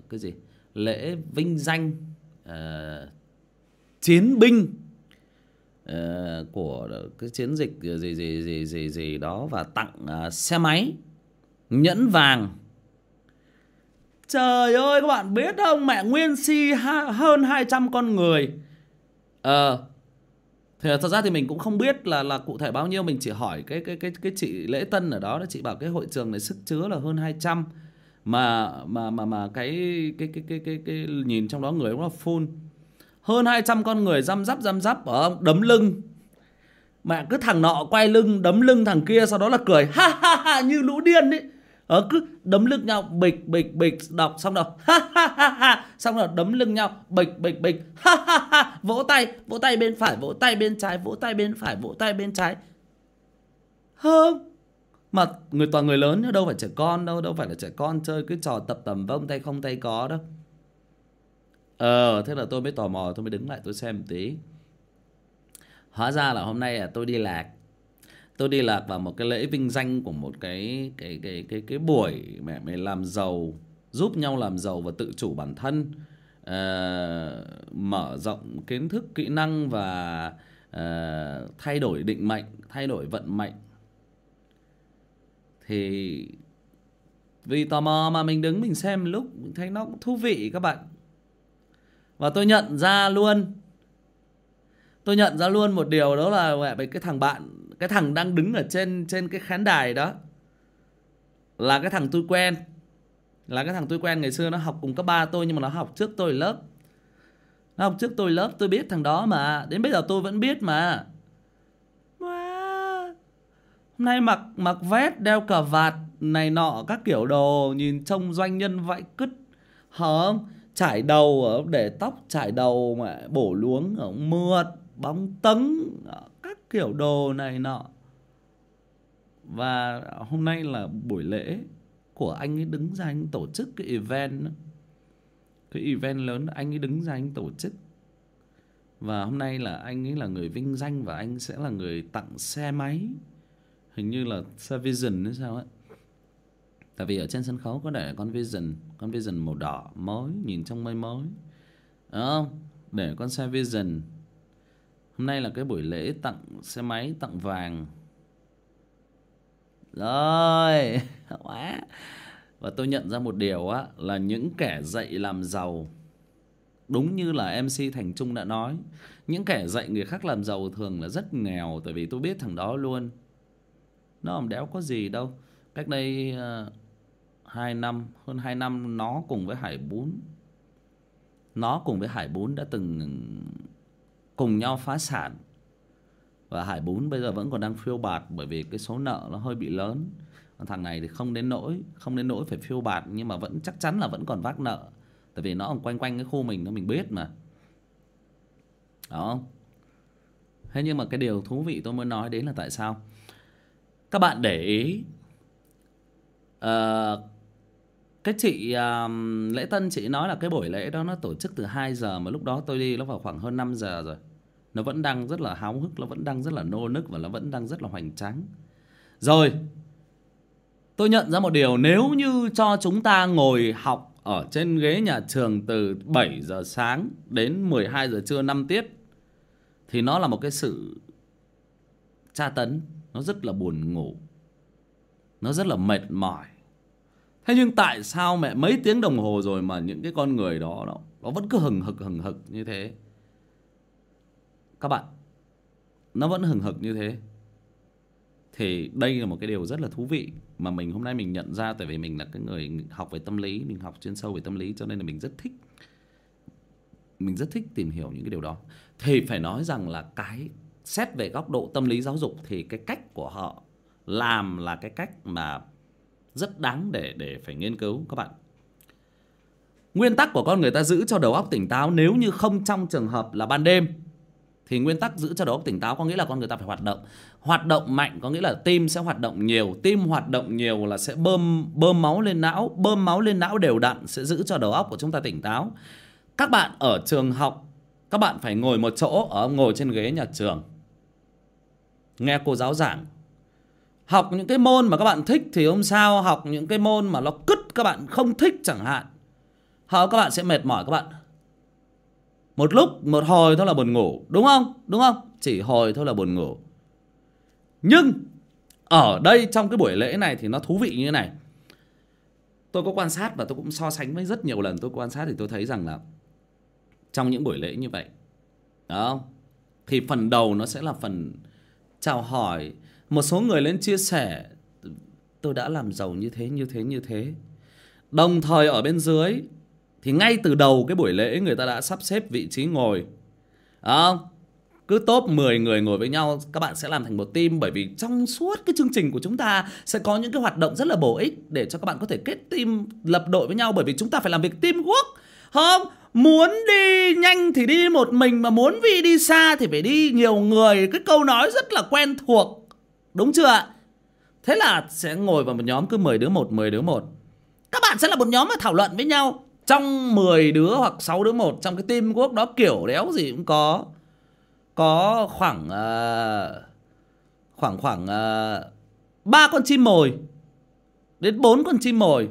cái gì? Lễ vinh danh à, chiến binh. Ờ, của cái chiến dịch gì gì gì gì gì đó và tặng uh, xe máy nhẫn vàng. Trời ơi các bạn biết không? Mẹ nguyên si ha, hơn 200 con người. Ờ uh, thì thật ra thì mình cũng không biết là là cụ thể bao nhiêu. Mình chỉ hỏi cái cái cái cái chị lễ tân ở đó chị bảo cái hội trường này sức chứa là hơn 200 mà mà mà mà cái cái cái cái cái, cái nhìn trong đó người cũng là full hơn 200 con người răm rắp răm rắp ở ông đấm lưng. Mẹ cứ thằng nọ quay lưng, đấm lưng thằng kia, sau đó là cười, ha ha ha, như lũ điên ấy. Ờ cứ đấm lưng nhau, bịch bịch bịch, đọc, xong rồi, ha ha ha ha. Xong rồi đấm lưng nhau, bịch bịch bịch, ha ha ha. Vỗ tay vỗ tay bên phải, vỗ tay bên trái, vỗ tay bên phải, vỗ tay bên trái. Không. Mà người, toàn người lớn đâu phải trẻ con đâu đâu phải là trẻ con chơi cái trò tập tầm vông tay không tay có đâu ờ thế là tôi mới tò mò tôi mới đứng lại tôi xem một tí. Hóa ra là hôm nay là tôi đi lạc. Tôi đi lạc vào một cái lễ vinh danh của một cái cái cái cái cái buổi mẹ mày làm giàu giúp nhau làm giàu và tự chủ bản thân. Uh, mở rộng kiến thức kỹ năng và uh, thay đổi định mệnh thay đổi vận mệnh. Thì vì tò mò mà mình đứng mình xem lúc mình thấy nó cũng thú vị các bạn và tôi nhận ra luôn. Tôi nhận ra luôn một điều đó là cái thằng bạn, cái thằng đang đứng ở trên trên cái khán đài đó là cái thằng tôi quen. Là cái thằng tôi quen, ngày xưa nó học cùng cấp ba tôi nhưng mà nó học trước tôi lớp. Nó học trước tôi lớp, tôi biết thằng đó mà. Đến bây giờ tôi vẫn biết mà. Hôm nay mặc mặc vest, đeo cà vạt, này nọ các kiểu đồ, nhìn trông doanh nhân vãi cứt. Hở không? Trải đầu ở để tóc trải đầu mà bổ luống ở mượt, bóng tấn ờ, các kiểu đồ này nọ. Và hôm nay là buổi lễ của anh ấy đứng ra anh tổ chức cái event cái event lớn anh ấy đứng ra anh tổ chức. Và hôm nay là anh ấy là người vinh danh và anh sẽ là người tặng xe máy. Hình như là xe Vision hay sao ấy tại vì ở trên sân khấu có để con Vision con Vision màu đỏ mới nhìn trong mây mới. Đúng không? Để con xe Vision. Hôm nay là cái buổi lễ tặng xe máy tặng vàng. Rồi quá. Và tôi nhận ra một điều á là những kẻ dạy làm giàu đúng như là mc thành trung đã nói những kẻ dạy người khác làm giàu thường là rất nghèo tại vì tôi biết thằng đó luôn. Nó không đéo có gì đâu. Cách đây uh, hai năm hơn hai năm nó cùng với hải bún nó cùng với hải bún đã từng cùng nhau phá sản. Và hải bún bây giờ vẫn còn đang phiêu bạt bởi vì cái số nợ nó hơi bị lớn. Thằng này thì không đến nỗi không đến nỗi phải phiêu bạt nhưng mà vẫn chắc chắn là vẫn còn vác nợ. Tại vì nó còn quanh quanh cái khu mình nó mình biết mà. Đó. Thế nhưng mà cái điều thú vị tôi muốn nói đến là tại sao? Các bạn để ý uh, cái chị uh, lễ tân chị nói là cái buổi lễ đó nó tổ chức từ 2 giờ mà lúc đó tôi đi nó vào khoảng hơn 5 giờ rồi. Nó vẫn đang rất là háo hức nó vẫn đang rất là nô nức và nó vẫn đang rất là hoành tráng. Rồi tôi nhận ra một điều nếu như cho chúng ta ngồi học ở trên ghế nhà trường từ 7 giờ sáng đến 12 giờ trưa năm tiết thì nó là một cái sự tra tấn nó rất là buồn ngủ nó rất là mệt mỏi thế nhưng tại sao mẹ mấy tiếng đồng hồ rồi mà những cái con người đó nó, nó vẫn cứ hừng hực hừng hực như thế? Các bạn nó vẫn hừng hực như thế. Thì đây là một cái điều rất là thú vị mà mình hôm nay mình nhận ra tại vì mình là cái người học về tâm lý mình học chuyên sâu về tâm lý cho nên là mình rất thích. Mình rất thích tìm hiểu những cái điều đó. Thì phải nói rằng là cái xét về góc độ tâm lý giáo dục thì cái cách của họ làm là cái cách mà rất đáng để để phải nghiên cứu các bạn. Nguyên tắc của con người ta giữ cho đầu óc tỉnh táo nếu như không trong trường hợp là ban đêm. Thì nguyên tắc giữ cho đầu óc tỉnh táo có nghĩa là con người ta phải hoạt động. Hoạt động mạnh có nghĩa là tim sẽ hoạt động nhiều, tim hoạt động nhiều là sẽ bơm bơm máu lên não, bơm máu lên não đều đặn sẽ giữ cho đầu óc của chúng ta tỉnh táo. Các bạn ở trường học, các bạn phải ngồi một chỗ, ở ngồi trên ghế nhà trường. Nghe cô giáo giảng học những cái môn mà các bạn thích thì không sao học những cái môn mà nó cứt các bạn không thích chẳng hạn. Họ các bạn sẽ mệt mỏi các bạn. Một lúc, một hồi thôi là buồn ngủ, đúng không? Đúng không? Chỉ hồi thôi là buồn ngủ. Nhưng ở đây trong cái buổi lễ này thì nó thú vị như thế này. Tôi có quan sát và tôi cũng so sánh với rất nhiều lần tôi quan sát thì tôi thấy rằng là trong những buổi lễ như vậy, đó thì phần đầu nó sẽ là phần chào hỏi một số người lên chia sẻ tôi đã làm giàu như thế như thế như thế. Đồng thời ở bên dưới thì ngay từ đầu cái buổi lễ người ta đã sắp xếp vị trí ngồi. À, cứ top 10 người ngồi với nhau các bạn sẽ làm thành một team bởi vì trong suốt cái chương trình của chúng ta sẽ có những cái hoạt động rất là bổ ích để cho các bạn có thể kết team lập đội với nhau bởi vì chúng ta phải làm việc teamwork. Không muốn đi nhanh thì đi một mình mà muốn vì đi xa thì phải đi nhiều người. Cái câu nói rất là quen thuộc đúng chưa ạ? Thế là sẽ ngồi vào một nhóm cứ 10 đứa một 10 đứa một. Các bạn sẽ là một nhóm mà thảo luận với nhau. Trong 10 đứa hoặc 6 đứa một trong cái team quốc đó kiểu đéo gì cũng có. Có khoảng uh, khoảng khoảng uh, ba con chim mồi đến bốn con chim mồi.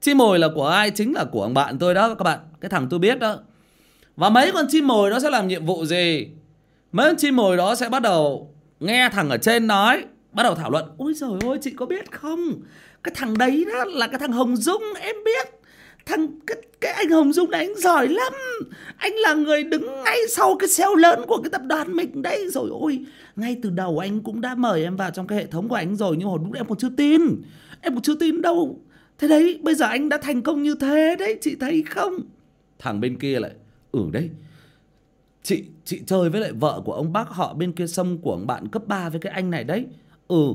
Chim mồi là của ai? Chính là của bạn tôi đó các bạn. Cái thằng tôi biết đó. Và mấy con chim mồi đó sẽ làm nhiệm vụ gì? Mấy con chim mồi đó sẽ bắt đầu nghe thằng ở trên nói bắt đầu thảo luận ôi trời ơi chị có biết không? Cái thằng đấy đó là cái thằng hồng dung em biết. Thằng cái, cái anh hồng dung này anh giỏi lắm. Anh là người đứng ngay sau cái sale lớn của cái tập đoàn mình đấy. Rồi ôi ngay từ đầu anh cũng đã mời em vào trong cái hệ thống của anh rồi nhưng hồi lúc em còn chưa tin. Em còn chưa tin đâu. Thế đấy bây giờ anh đã thành công như thế đấy chị thấy không? Thằng bên kia lại ừ đấy. Chị chị chơi với lại vợ của ông bác họ bên kia sông của ông bạn cấp 3 với cái anh này đấy. Ừ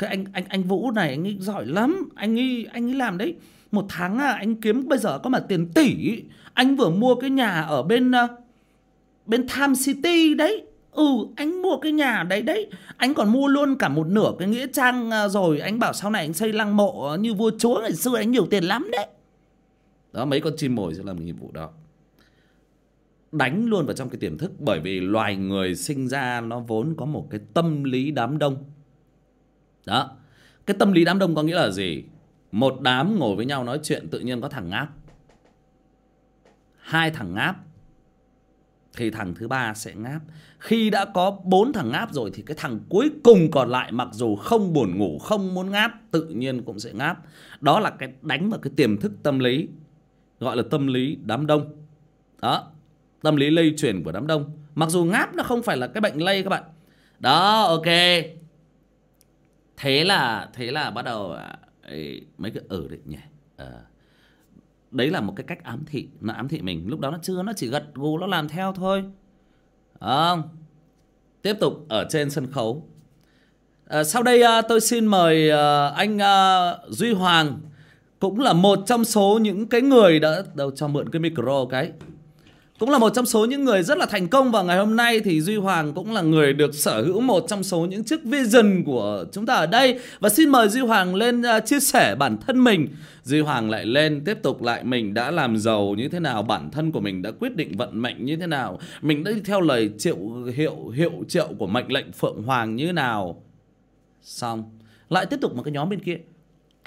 cái anh anh anh vũ này, anh ấy giỏi lắm. Anh ấy anh ấy làm đấy. Một tháng à anh kiếm, bây giờ có mà tiền tỷ, anh vừa mua cái nhà ở bên ờ, bên Tham City đấy. Ừ anh mua cái nhà đấy đấy. Anh còn mua luôn cả một nửa cái nghĩa trang ờ, rồi anh bảo sau này anh xây lăng mộ như vua chúa ngày xưa, anh nhiều tiền lắm đấy. Đó, mấy con chim mồi sẽ làm nhiệm vụ đó đánh luôn vào trong cái tiềm thức. Bởi vì loài người sinh ra nó vốn có một cái tâm lý đám đông. Đó. Cái tâm lý đám đông có nghĩa là gì? Một đám ngồi với nhau nói chuyện tự nhiên có thằng ngáp. Hai thằng ngáp, thì thằng thứ ba sẽ ngáp. Khi đã có bốn thằng ngáp rồi thì cái thằng cuối cùng còn lại mặc dù không buồn ngủ, không muốn ngáp, tự nhiên cũng sẽ ngáp. Đó là cái đánh vào cái tiềm thức tâm lý, gọi là tâm lý đám đông. Đó tâm lý lây truyền của đám đông. Mặc dù ngáp nó không phải là cái bệnh lây các bạn. Đó ok. Thế là thế là bắt đầu à, ấy, mấy cái ở đấy nhỉ à, đấy là một cái cách ám thị nó ám thị mình. Lúc đó nó chưa nó chỉ gật gù nó làm theo thôi. Không? Tiếp tục ở trên sân khấu. À, sau đây à, tôi xin mời à, anh à, duy hoàng cũng là một trong số những cái người đã đâu cho mượn cái micro cái cũng là một trong số những người rất là thành công và ngày hôm nay thì Duy Hoàng cũng là người được sở hữu một trong số những chiếc vision của chúng ta ở đây. Và xin mời Duy Hoàng lên uh, chia sẻ bản thân mình. Duy Hoàng lại lên tiếp tục lại mình đã làm giàu như thế nào bản thân của mình đã quyết định vận mệnh như thế nào mình đã đi theo lời triệu hiệu hiệu triệu của mệnh lệnh Phượng Hoàng như thế nào. Xong. Lại tiếp tục một cái nhóm bên kia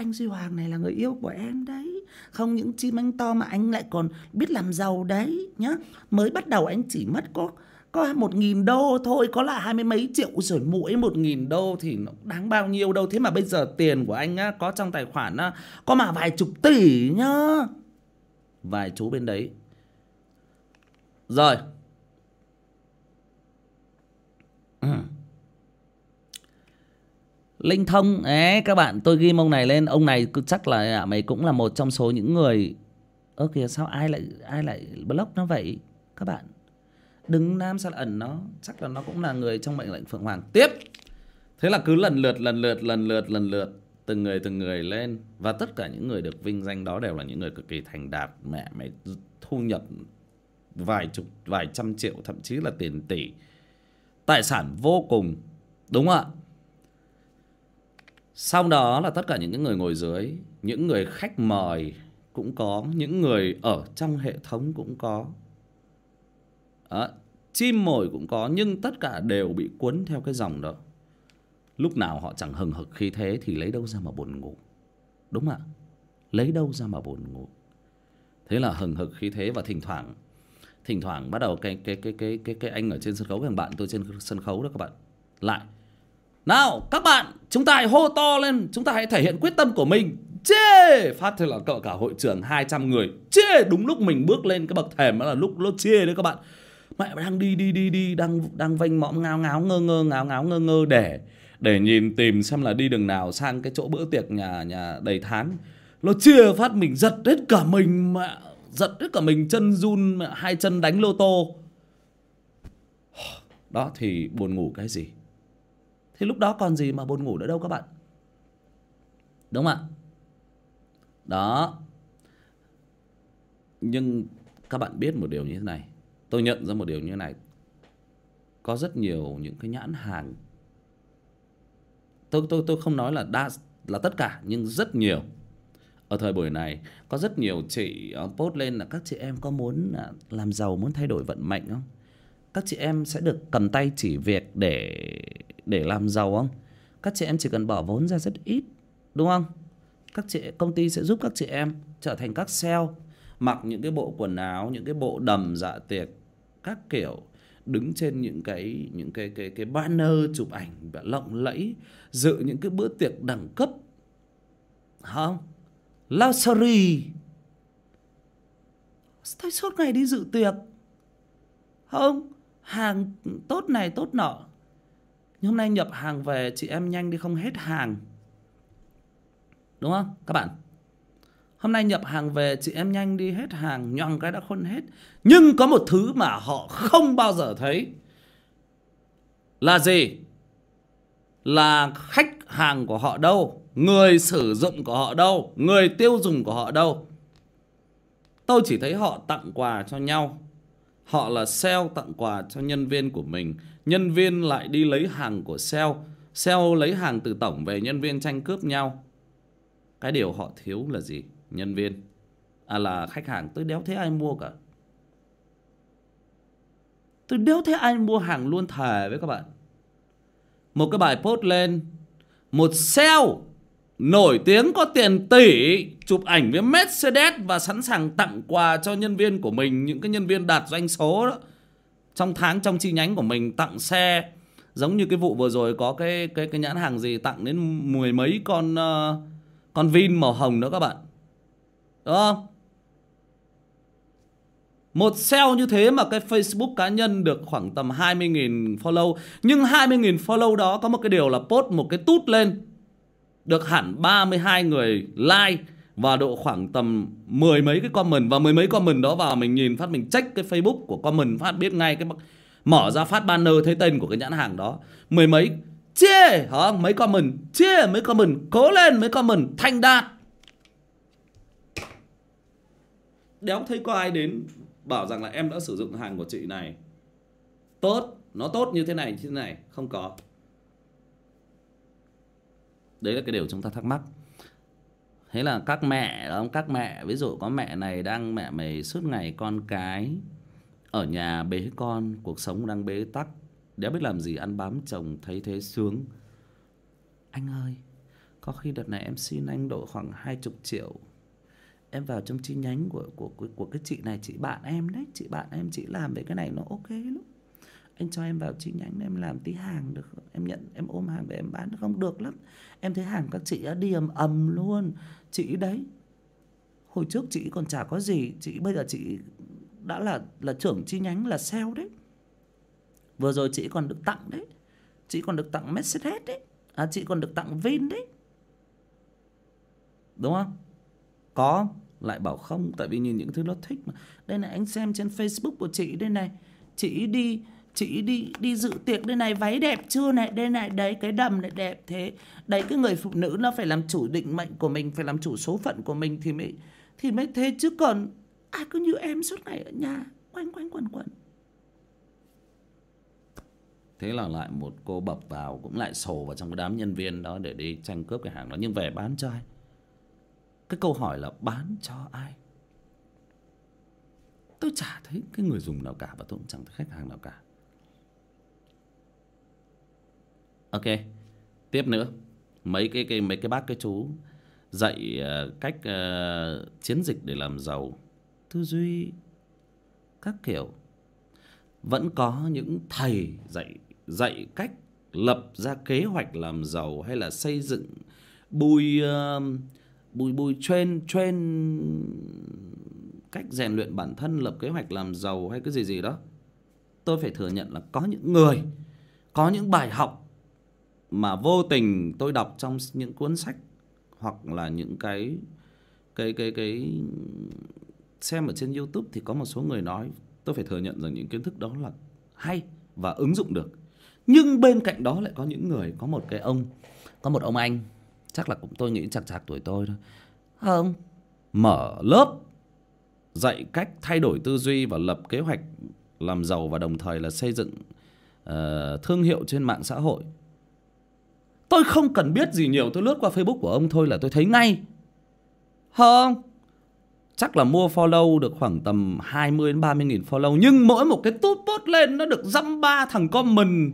anh Duy Hoàng này là người yêu của em đấy. Không, những chim anh to mà anh lại còn biết làm giàu đấy, nhá. Mới bắt đầu anh chỉ mất có có một nghìn đô thôi, có là hai mươi mấy triệu rồi mỗi một nghìn đô thì nó đáng bao nhiêu đâu. Thế mà bây giờ tiền của anh á, có trong tài khoản á, có mà vài chục tỷ nhá. Vài chú bên đấy. Rồi. Ừ. Linh Thông. Ấy các bạn tôi ghi ông này lên. Ông này chắc là à, mày cũng là một trong số những người ơ kìa sao ai lại ai lại block nó vậy các bạn? Đừng nam sao ẩn nó chắc là nó cũng là người trong mệnh lệnh phượng hoàng. Tiếp! Thế là cứ lần lượt lần lượt lần lượt lần lượt từng người từng người lên. Và tất cả những người được vinh danh đó đều là những người cực kỳ thành đạt. Mẹ mày thu nhập vài chục vài trăm triệu thậm chí là tiền tỷ. Tài sản vô cùng đúng không ạ? Sau đó là tất cả những người ngồi dưới những người khách mời cũng có những người ở trong hệ thống cũng có. À, chim mồi cũng có nhưng tất cả đều bị cuốn theo cái dòng đó. Lúc nào họ chẳng hừng hực khi thế thì lấy đâu ra mà buồn ngủ. Đúng ạ lấy đâu ra mà buồn ngủ. Thế là hừng hực khi thế và thỉnh thoảng thỉnh thoảng bắt đầu cái cái cái cái cái cái anh ở trên sân khấu thằng bạn tôi trên sân khấu đó các bạn. Lại nào, các bạn, chúng ta hãy hô to lên, Chúng ta hãy thể hiện quyết tâm của mình. Chê! Phát thế là cỡ cả hội trưởng 200 người. Chê! Đúng lúc mình bước lên cái bậc thềm Đó là lúc nó chê đấy các bạn. Mẹ đang đi đi đi đi, Đang đang vênh mõm, ngáo ngáo, ngơ ngơ, ngáo ngáo, ngơ ngơ để Để nhìn tìm xem là đi đường nào Sang cái chỗ bữa tiệc nhà nhà đầy thán. Nó chia phát mình giật hết cả mình, mẹ. Giật hết cả mình, chân run Hai chân đánh lô tô. Đó, thì buồn ngủ cái gì? Thì lúc đó còn gì mà buồn ngủ nữa đâu các bạn. Đúng không ạ? Đó. Nhưng các bạn biết một điều như thế này. Tôi nhận ra một điều như thế này. Có rất nhiều những cái nhãn hàng. Tôi tôi tôi không nói là đa, là tất cả, nhưng rất nhiều. Ở thời buổi này, có rất nhiều chị ờ, post lên là các chị em có muốn à, làm giàu, muốn thay đổi vận mệnh không? Các chị em sẽ được cầm tay chỉ việc để để làm giàu không? Các chị em chỉ cần bỏ vốn ra rất ít, đúng không? Các chị, công ty sẽ giúp các chị em trở thành các sale, mặc những cái bộ quần áo, những cái bộ đầm dạ tiệc, các kiểu, đứng trên những cái những cái cái cái banner chụp ảnh và lộng lẫy, dự những cái bữa tiệc đẳng cấp. Không luxury. Tôi suốt ngày đi dự tiệc? Không hàng tốt này, tốt nọ. Hôm nay nhập hàng về, chị em nhanh đi không hết hàng. Đúng không, các bạn? Hôm nay nhập hàng về, chị em nhanh đi hết hàng, nhoằng cái đã khôn hết. Nhưng có một thứ mà họ không bao giờ thấy. Là gì? Là khách hàng của họ đâu? Người sử dụng của họ đâu? Người tiêu dùng của họ đâu? Tôi chỉ thấy họ tặng quà cho nhau họ là sale tặng quà cho nhân viên của mình. Nhân viên lại đi lấy hàng của sale sale lấy hàng từ tổng về nhân viên tranh cướp nhau. Cái điều họ thiếu là gì, nhân viên? À là khách hàng, tôi đéo thấy ai mua cả. Tôi đéo thấy ai mua hàng luôn thề với các bạn. Một cái bài post lên. Một sale nổi tiếng có tiền tỷ chụp ảnh với Mercedes và sẵn sàng tặng quà cho nhân viên của mình những cái nhân viên đạt doanh số đó. Trong tháng trong chi nhánh của mình tặng xe. Giống như cái vụ vừa rồi có cái cái cái nhãn hàng gì tặng đến mười mấy con uh, con vin màu hồng nữa các bạn. Đúng không? Một sale như thế mà cái Facebook cá nhân được khoảng tầm 20.000 follow. Nhưng 20.000 follow đó có một cái điều là post một cái tút lên. Được hẳn 32 người like Và độ khoảng tầm mười mấy cái comment. Và mười mấy comment đó vào mình nhìn phát, mình check cái Facebook của comment phát, biết ngay cái Mở ra phát banner thấy tên của cái nhãn hàng đó. Mười mấy, Chê! Hả? Mấy comment? Chê! Mấy comment? Cố lên mấy comment. Thanh đạt Đéo thấy có ai đến bảo rằng là em đã sử dụng hàng của chị này. Tốt. Nó tốt như thế này, như thế này. Không có đấy là cái điều chúng ta thắc mắc. Thế là các mẹ đó các mẹ ví dụ có mẹ này đang mẹ mày suốt ngày con cái ở nhà bế con cuộc sống đang bế tắc đéo biết làm gì ăn bám chồng thấy thế sướng. Anh ơi có khi đợt này em xin anh độ khoảng hai chục triệu. Em vào trong chi nhánh của của của, của cái chị này chị bạn em đấy chị bạn em chị làm về cái này nó ok lắm anh cho em vào chi nhánh em làm tí hàng được. Không? em nhận, em ôm hàng về em bán không? Được lắm. Em thấy hàng các chị đã đi ầm ầm luôn. Chị đấy, hồi trước chị còn chả có gì. Chị, bây giờ chị đã là là trưởng chi nhánh, là sale đấy. Vừa rồi chị còn được tặng đấy. Chị còn được tặng Mercedes đấy. À chị còn được tặng Vin đấy. Đúng không? Có lại bảo không, tại vì nhìn những thứ nó thích mà. Đây này, anh xem trên facebook của chị đây này. Chị đi chị đi đi dự tiệc đây này, váy đẹp chưa này? Đây này, đấy, cái đầm này đẹp thế. Đấy, cái người phụ nữ nó phải làm chủ định mệnh của mình, phải làm chủ số phận của mình thì mới thì mới thế. Chứ còn ai cứ như em suốt ngày ở nhà, quanh quanh, quẩn quẩn. Thế là lại một cô bập vào, cũng lại sổ vào trong cái đám nhân viên đó để đi tranh cướp cái hàng đó. Nhưng về bán cho ai? Cái câu hỏi là bán cho ai? Tôi chả thấy cái người dùng nào cả và tôi cũng chẳng thấy khách hàng nào cả. Ok. Tiếp nữa. Mấy cái cái mấy cái bác cái chú dạy uh, cách uh, chiến dịch để làm giàu tư duy các kiểu. Vẫn có những thầy dạy dạy cách lập ra kế hoạch làm giàu hay là xây dựng bùi uh, bùi bùi train train cách rèn luyện bản thân lập kế hoạch làm giàu hay cái gì gì đó. Tôi phải thừa nhận là có những người có những bài học mà vô tình tôi đọc trong những cuốn sách hoặc là những cái cái cái cái xem ở trên YouTube thì có một số người nói tôi phải thừa nhận rằng những kiến thức đó là hay và ứng dụng được. Nhưng bên cạnh đó lại có những người có một cái ông có một ông anh chắc là cũng tôi nghĩ chạc chạc tuổi tôi thôi. Ờ, Không mở lớp dạy cách thay đổi tư duy và lập kế hoạch làm giàu và đồng thời là xây dựng uh, thương hiệu trên mạng xã hội tôi không cần biết gì nhiều, tôi lướt qua facebook của ông thôi là tôi thấy ngay. Không, chắc là mua follow được khoảng tầm 20 đến 30 nghìn follow, nhưng mỗi một cái tút post lên nó được dăm ba thằng comment,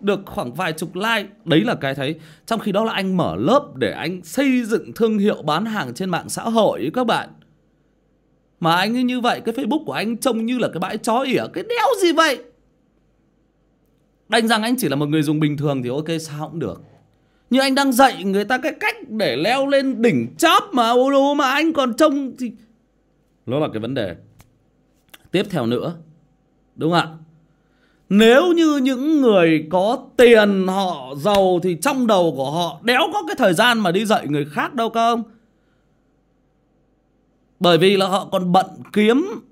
được khoảng vài chục like. Đấy là cái thấy. Trong khi đó là anh mở lớp để anh xây dựng thương hiệu bán hàng trên mạng xã hội các bạn. Mà anh như vậy, cái facebook của anh trông như là cái bãi chó ỉa, cái đéo gì vậy? Đành rằng anh chỉ là một người dùng bình thường thì ok sao cũng được. Nhưng anh đang dạy người ta cái cách để leo lên đỉnh chóp mà ô đô mà anh còn trông thì đó là cái vấn đề. Tiếp theo nữa đúng không ạ? Nếu như những người có tiền họ giàu thì trong đầu của họ đéo có cái thời gian mà đi dạy người khác đâu không? Bởi vì là họ còn bận kiếm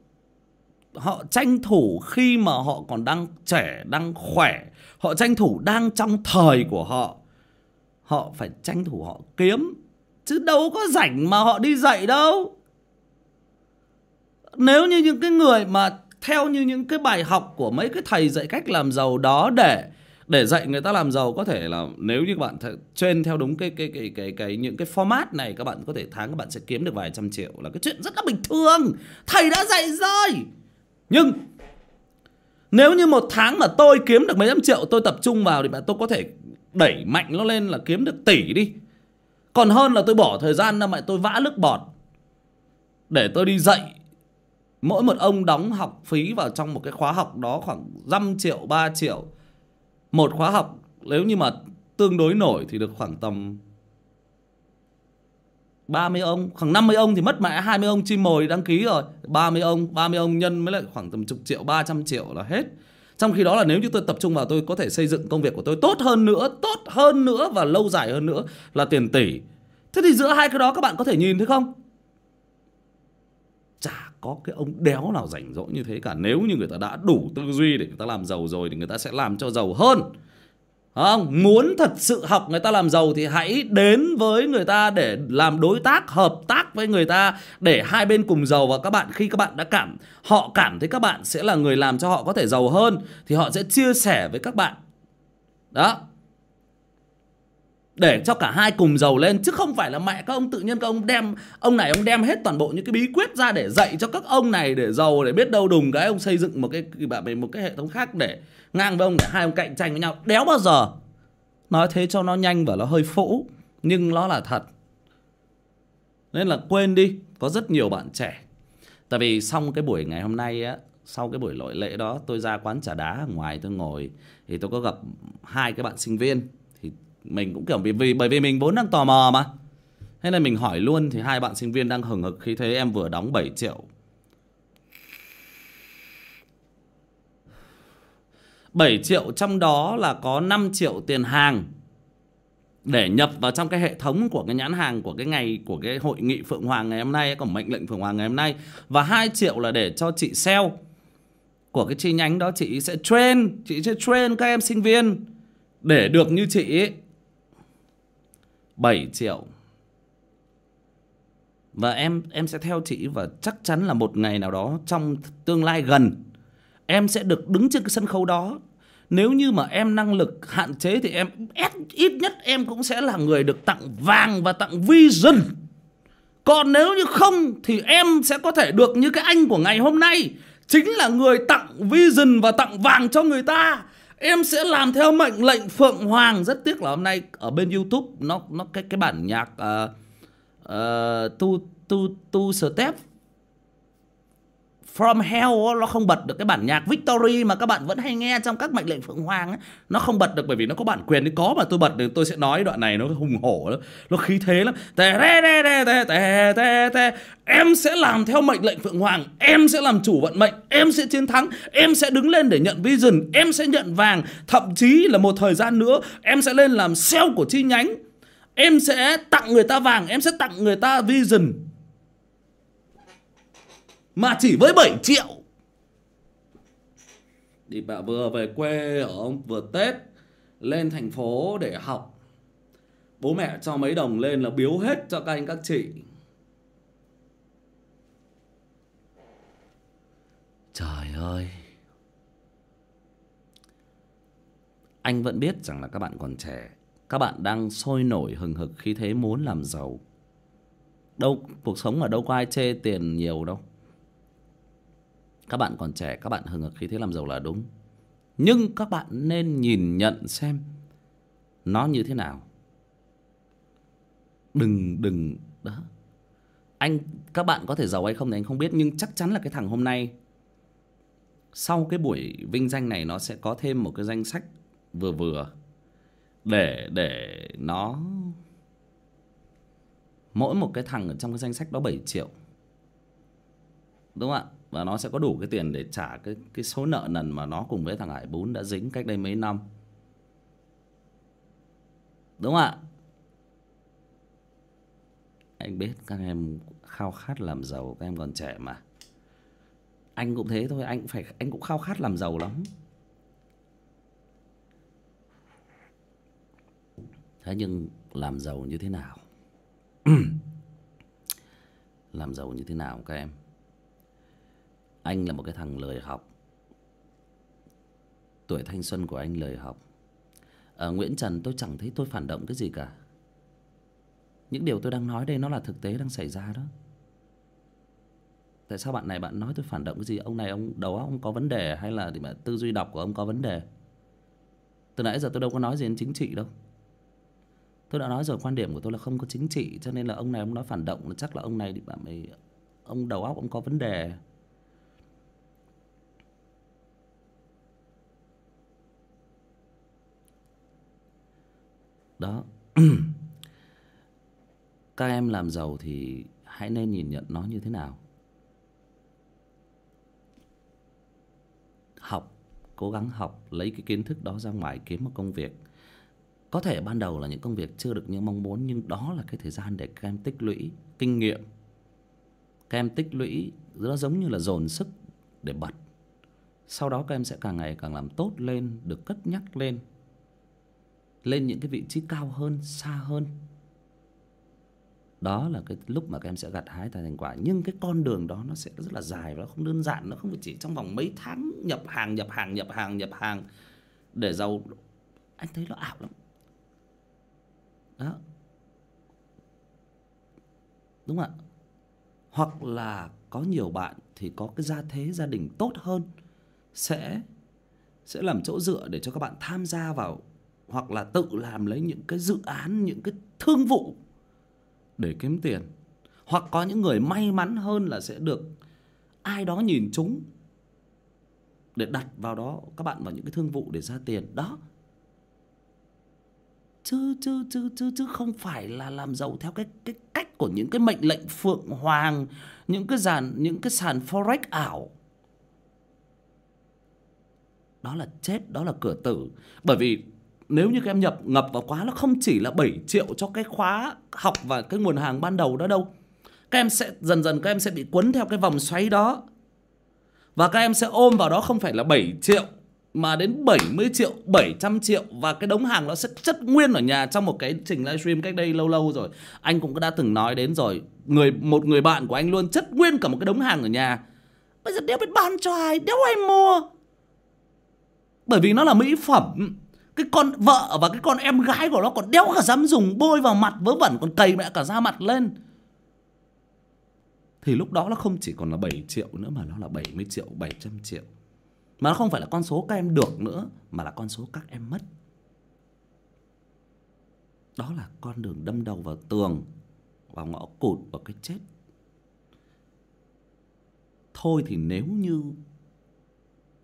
Họ tranh thủ khi mà họ còn đang trẻ, đang khỏe Họ tranh thủ đang trong thời của họ. Họ phải tranh thủ họ kiếm, Chứ đâu có rảnh mà họ đi dạy đâu. Nếu như những cái người mà theo như những cái bài học của mấy cái thầy dạy cách làm giàu đó để để dạy người ta làm giàu, có thể là nếu như các bạn trên theo đúng cái cái cái cái cái những cái format này, các bạn có thể tháng các bạn sẽ kiếm được vài trăm triệu là cái chuyện rất là bình thường. Thầy đã dạy rồi. Nhưng nếu như một tháng mà tôi kiếm được mấy trăm triệu, tôi tập trung vào thì bạn tôi có thể đẩy mạnh nó lên là kiếm được tỷ đi. Còn hơn là tôi bỏ thời gian ra mà tôi vã nước bọt để tôi đi dạy. Mỗi một ông đóng học phí vào trong một cái khóa học đó khoảng dăm triệu, ba triệu. Một khóa học, nếu như mà tương đối nổi thì được khoảng tầm 30 ông, khoảng 50 ông thì mất mẹ 20 ông chim mồi đăng ký rồi. 30 ông 30 ông nhân mới lại khoảng tầm chục triệu 300 triệu là hết. Trong khi đó là nếu như tôi tập trung vào tôi có thể xây dựng công việc của tôi tốt hơn nữa, tốt hơn nữa và lâu dài hơn nữa là tiền tỷ. Thế thì giữa hai cái đó các bạn có thể nhìn thấy không? Chả có cái ông đéo nào rảnh rỗi như thế cả. Nếu như người ta đã đủ tư duy để người ta làm giàu rồi thì người ta sẽ làm cho giàu hơn không muốn thật sự học người ta làm giàu thì hãy đến với người ta để làm đối tác, hợp tác với người ta, để hai bên cùng giàu. Và các bạn, khi các bạn đã cảm, họ cảm thấy các bạn sẽ là người làm cho họ có thể giàu hơn, thì họ sẽ chia sẻ với các bạn. Đó để cho cả hai cùng giàu lên, chứ không phải là mẹ các ông tự nhiên các ông đem, ông này ông đem hết toàn bộ những cái bí quyết ra để dạy cho các ông này để giàu, để biết đâu đùng cái ông xây dựng một cái một cái hệ thống khác để ngang với ông để hai ông cạnh tranh với nhau. Đéo bao giờ? Nói thế cho nó nhanh và nó hơi phũ, nhưng nó là thật. Nên là quên đi, có rất nhiều bạn trẻ. Tại vì xong cái buổi ngày hôm nay á, sau cái buổi lội lễ đó, tôi ra quán trà đá ở ngoài tôi ngồi, thì tôi có gặp hai cái bạn sinh viên mình cũng kiểu vì, vì bởi vì mình vốn đang tò mò mà. Thế nên mình hỏi luôn thì hai bạn sinh viên đang hừng hực khi thấy em vừa đóng 7 triệu. 7 triệu trong đó là có 5 triệu tiền hàng để nhập vào trong cái hệ thống của cái nhãn hàng của cái ngày của cái hội nghị Phượng Hoàng ngày hôm nay của mệnh lệnh Phượng Hoàng ngày hôm nay. Và 2 triệu là để cho chị sale của cái chi nhánh đó. Chị sẽ train chị sẽ train các em sinh viên để được như chị ấy. 7 triệu. Và em em sẽ theo chị và chắc chắn là một ngày nào đó trong tương lai gần, em sẽ được đứng trên cái sân khấu đó. Nếu như mà em năng lực hạn chế thì em, ít nhất em cũng sẽ là người được tặng vàng và tặng vision. Còn nếu như không thì em sẽ có thể được như cái anh của ngày hôm nay, chính là người tặng vision và tặng vàng cho người ta em sẽ làm theo mệnh lệnh phượng hoàng. Rất tiếc là hôm nay ở bên youtube nó nó cái cái bản nhạc uh, uh, tu tu tu step. From Hell nó không bật được cái bản nhạc Victory mà các bạn vẫn hay nghe trong các mệnh lệnh Phượng Hoàng ấy. Nó không bật được bởi vì nó có bản quyền thì có mà tôi bật thì tôi sẽ nói đoạn này nó hùng hổ lắm nó khí thế lắm. Tè, tè, tè, tè, tè, tè, tè. Em sẽ làm theo mệnh lệnh Phượng Hoàng, em sẽ làm chủ vận mệnh, em sẽ chiến thắng, em sẽ đứng lên để nhận vision, em sẽ nhận vàng, thậm chí là một thời gian nữa em sẽ lên làm sale của chi nhánh. Em sẽ tặng người ta vàng, em sẽ tặng người ta vision mà chỉ với 7 triệu. Thì bà vừa về quê ở ông vừa Tết Lên thành phố để học. Bố mẹ cho mấy đồng lên là biếu hết cho các anh các chị. Trời ơi. Anh vẫn biết rằng là các bạn còn trẻ. Các bạn đang sôi nổi hừng hực khi thế muốn làm giàu. Đâu, cuộc sống ở đâu có ai chê tiền nhiều đâu các bạn còn trẻ, các bạn hừng hực khí thế làm giàu là đúng. Nhưng các bạn nên nhìn nhận xem nó như thế nào. Đừng đừng, đó. Anh, các bạn có thể giàu hay không thì anh không biết, nhưng chắc chắn là cái thằng hôm nay, sau cái buổi vinh danh này, nó sẽ có thêm một cái danh sách vừa vừa để để nó, mỗi một cái thằng ở trong cái danh sách đó 7 triệu. Đúng không ạ? Và nó sẽ có đủ cái tiền để trả cái cái số nợ nần mà nó cùng với thằng Hải Bún đã dính cách đây mấy năm. Đúng không ạ? Anh biết các em khao khát làm giàu, các em còn trẻ mà. Anh cũng thế thôi, anh cũng phải anh cũng khao khát làm giàu lắm. Thế nhưng làm giàu như thế nào? làm giàu như thế nào các em? Anh là một cái thằng lười học. Tuổi thanh xuân của anh lười học. Ở nguyễn trần, tôi chẳng thấy tôi phản động cái gì cả. Những điều tôi đang nói đây nó là thực tế đang xảy ra đó. Tại sao bạn này bạn nói tôi phản động cái gì? Ông này ông đầu óc ông có vấn đề hay là thì mà tư duy đọc của ông có vấn đề? Từ nãy giờ tôi đâu có nói gì đến chính trị đâu. Tôi đã nói rồi, quan điểm của tôi là không có chính trị, cho nên là ông này ông nói phản động là chắc là ông này thì bạn ấy, ông đầu óc ông có vấn đề. Đó. Các em làm giàu thì hãy nên nhìn nhận nó như thế nào. Học, cố gắng học, lấy cái kiến thức đó ra ngoài kiếm một công việc. Có thể ban đầu là những công việc chưa được như mong muốn, nhưng đó là cái thời gian để các em tích lũy kinh nghiệm. Các em tích lũy, nó giống như là dồn sức để bật. Sau đó các em sẽ càng ngày càng làm tốt lên, được cất nhắc lên lên những cái vị trí cao hơn, xa hơn. Đó là cái lúc mà các em sẽ gặt hái thành quả. Nhưng cái con đường đó nó sẽ rất là dài và nó không đơn giản nó không phải chỉ trong vòng mấy tháng nhập hàng nhập hàng nhập hàng nhập hàng để giàu. Anh thấy nó ảo lắm. Đó. Đúng không ạ? Hoặc là có nhiều bạn thì có cái gia thế, gia đình tốt hơn, sẽ sẽ làm chỗ dựa để cho các bạn tham gia vào hoặc là tự làm lấy những cái dự án, những cái thương vụ để kiếm tiền. Hoặc có những người may mắn hơn là sẽ được ai đó nhìn chúng để đặt vào đó, các bạn vào những cái thương vụ để ra tiền. Đó. Chứ chứ chứ chứ chứ không phải là làm giàu theo cái cái cách của những cái mệnh lệnh phượng hoàng, những cái dàn, những cái sàn forex ảo. Đó là chết, đó là cửa tử. Bởi vì nếu như các em nhập ngập vào quá nó không chỉ là 7 triệu cho cái khóa học và cái nguồn hàng ban đầu đó đâu các em sẽ dần dần các em sẽ bị cuốn theo cái vòng xoáy đó và các em sẽ ôm vào đó không phải là 7 triệu mà đến 70 triệu, 700 triệu và cái đống hàng nó sẽ chất nguyên ở nhà trong một cái trình livestream cách đây lâu lâu rồi. Anh cũng đã từng nói đến rồi, người một người bạn của anh luôn chất nguyên cả một cái đống hàng ở nhà. Bây giờ đéo biết bán cho ai, đéo ai mua. Bởi vì nó là mỹ phẩm. Cái con vợ và cái con em gái của nó còn đéo cả dám dùng bôi vào mặt vớ vẩn còn cầy mẹ cả da mặt lên. Thì lúc đó nó không chỉ còn là 7 triệu nữa mà nó là 70 triệu, 700 triệu. Mà nó không phải là con số các em được nữa mà là con số các em mất. Đó là con đường đâm đầu vào tường vào ngõ cụt vào cái chết. Thôi thì nếu như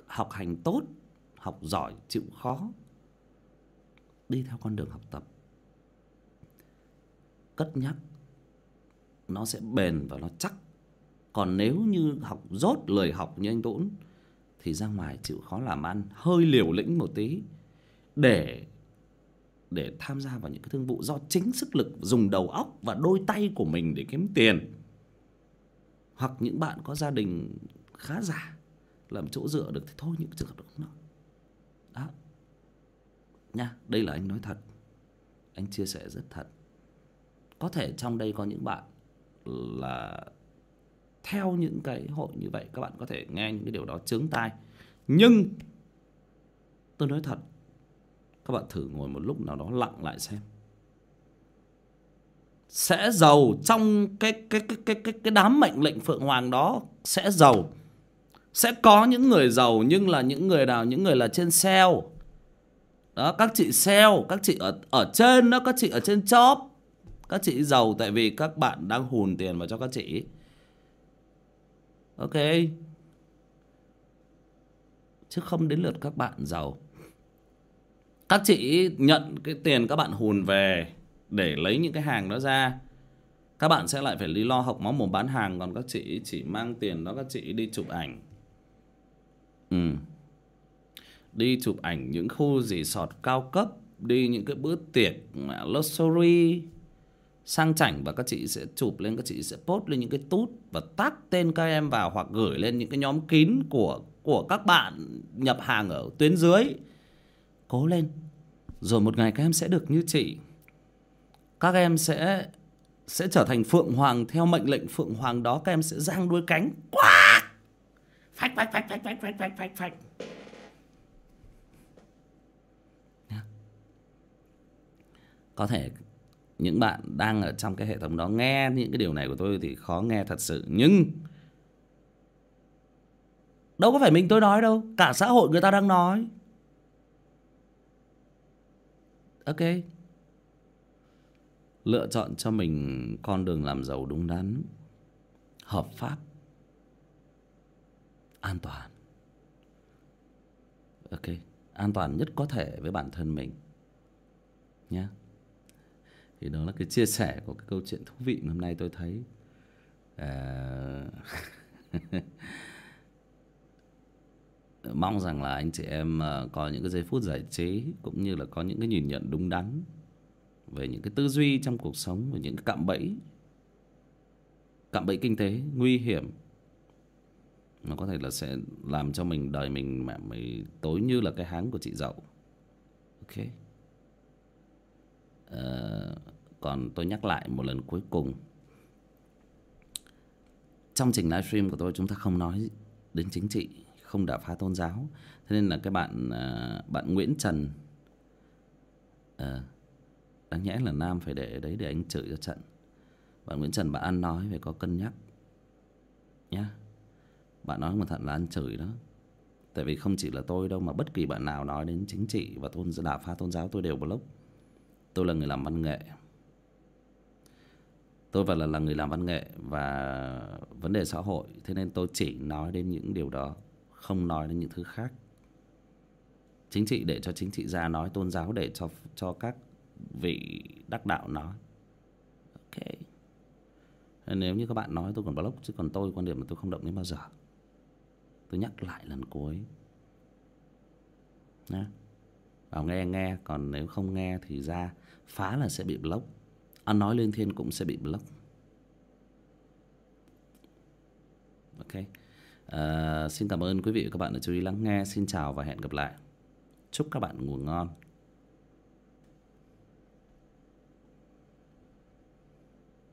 học hành tốt học giỏi chịu khó đi theo con đường học tập. Cất nhắc, nó sẽ bền và nó chắc. Còn nếu như học dốt lời học như anh tuấn, thì ra ngoài chịu khó làm ăn, hơi liều lĩnh một tí để để tham gia vào những cái thương vụ do chính sức lực dùng đầu óc và đôi tay của mình để kiếm tiền. Hoặc những bạn có gia đình khá giả, làm chỗ dựa được thì thôi, những trường hợp đó nha đây là anh nói thật. Anh chia sẻ rất thật. Có thể trong đây có những bạn là theo những cái hội như vậy, các bạn có thể nghe những cái điều đó chướng tai. Nhưng tôi nói thật, các bạn thử ngồi một lúc nào đó lặng lại xem. Sẽ giàu trong cái cái cái cái cái cái đám mệnh lệnh phượng hoàng đó sẽ giàu. Sẽ có những người giàu nhưng là những người nào? Những người là trên sale đó, các chị sale, các chị ở ở trên đó, các chị ở trên chóp các chị giàu tại vì các bạn đang hùn tiền vào cho các chị. Ok. Chứ không đến lượt các bạn giàu. Các chị nhận cái tiền các bạn hùn về để lấy những cái hàng đó ra. Các bạn sẽ lại phải lý lo học máu mồm bán hàng, còn các chị chỉ mang tiền đó các chị đi chụp ảnh. Ừ đi chụp ảnh những khu resort cao cấp, đi những cái bữa tiệc à, luxury, sang chảnh và các chị sẽ chụp lên, các chị sẽ post lên những cái tút và tag tên các em vào hoặc gửi lên những cái nhóm kín của của các bạn nhập hàng ở tuyến dưới. Cố lên, rồi một ngày các em sẽ được như chị. Các em sẽ sẽ trở thành phượng hoàng theo mệnh lệnh phượng hoàng đó, các em sẽ giang đuôi cánh. Quá phách phách phách phách phách phách phách phách phách có thể những bạn đang ở trong cái hệ thống đó nghe những cái điều này của tôi thì khó nghe thật sự. Nhưng đâu có phải mình tôi nói đâu, cả xã hội người ta đang nói. Ok. Lựa chọn cho mình con đường làm giàu đúng đắn, hợp pháp, an toàn. Ok. An toàn nhất có thể với bản thân mình. Nhé thì đó là cái chia sẻ của cái câu chuyện thú vị mà hôm nay tôi thấy. À... mong rằng là anh chị em ờ, có những cái giây phút giải trí cũng như là có những cái nhìn nhận đúng đắn về những cái tư duy trong cuộc sống, về những cái cạm bẫy cạm bẫy kinh tế nguy hiểm. Nó có thể là sẽ làm cho mình, đời mình mà mày tối như là cái háng của chị dậu. Ok uh, còn tôi nhắc lại một lần cuối cùng. Trong trình livestream của tôi chúng ta không nói đến chính trị không đả phá tôn giáo. Thế nên là cái bạn uh, bạn Nguyễn Trần uh, đáng nhẽ là nam phải để đấy để anh chửi cho trận. Bạn Nguyễn Trần bạn ăn nói phải có cân nhắc. Nhá. Bạn nói một thật là ăn chửi đó. Tại vì không chỉ là tôi đâu mà bất kỳ bạn nào nói đến chính trị và tôn đả phá tôn giáo tôi đều block tôi là người làm văn nghệ. Tôi và là là người làm văn nghệ và vấn đề xã hội, thế nên tôi chỉ nói đến những điều đó, không nói đến những thứ khác. Chính trị để cho chính trị gia nói tôn giáo để cho cho các vị đắc đạo nói. Ok. Nếu như các bạn nói, tôi còn block, chứ còn tôi, quan điểm là tôi không động đến bao giờ. Tôi nhắc lại lần cuối. Nhé vào nghe nghe, còn nếu không nghe thì ra phá là sẽ bị block. Ăn nói lên thiên cũng sẽ bị block. Ok. À, xin cảm ơn quý vị và các bạn đã chú ý lắng nghe. Xin chào và hẹn gặp lại. Chúc các bạn ngủ ngon.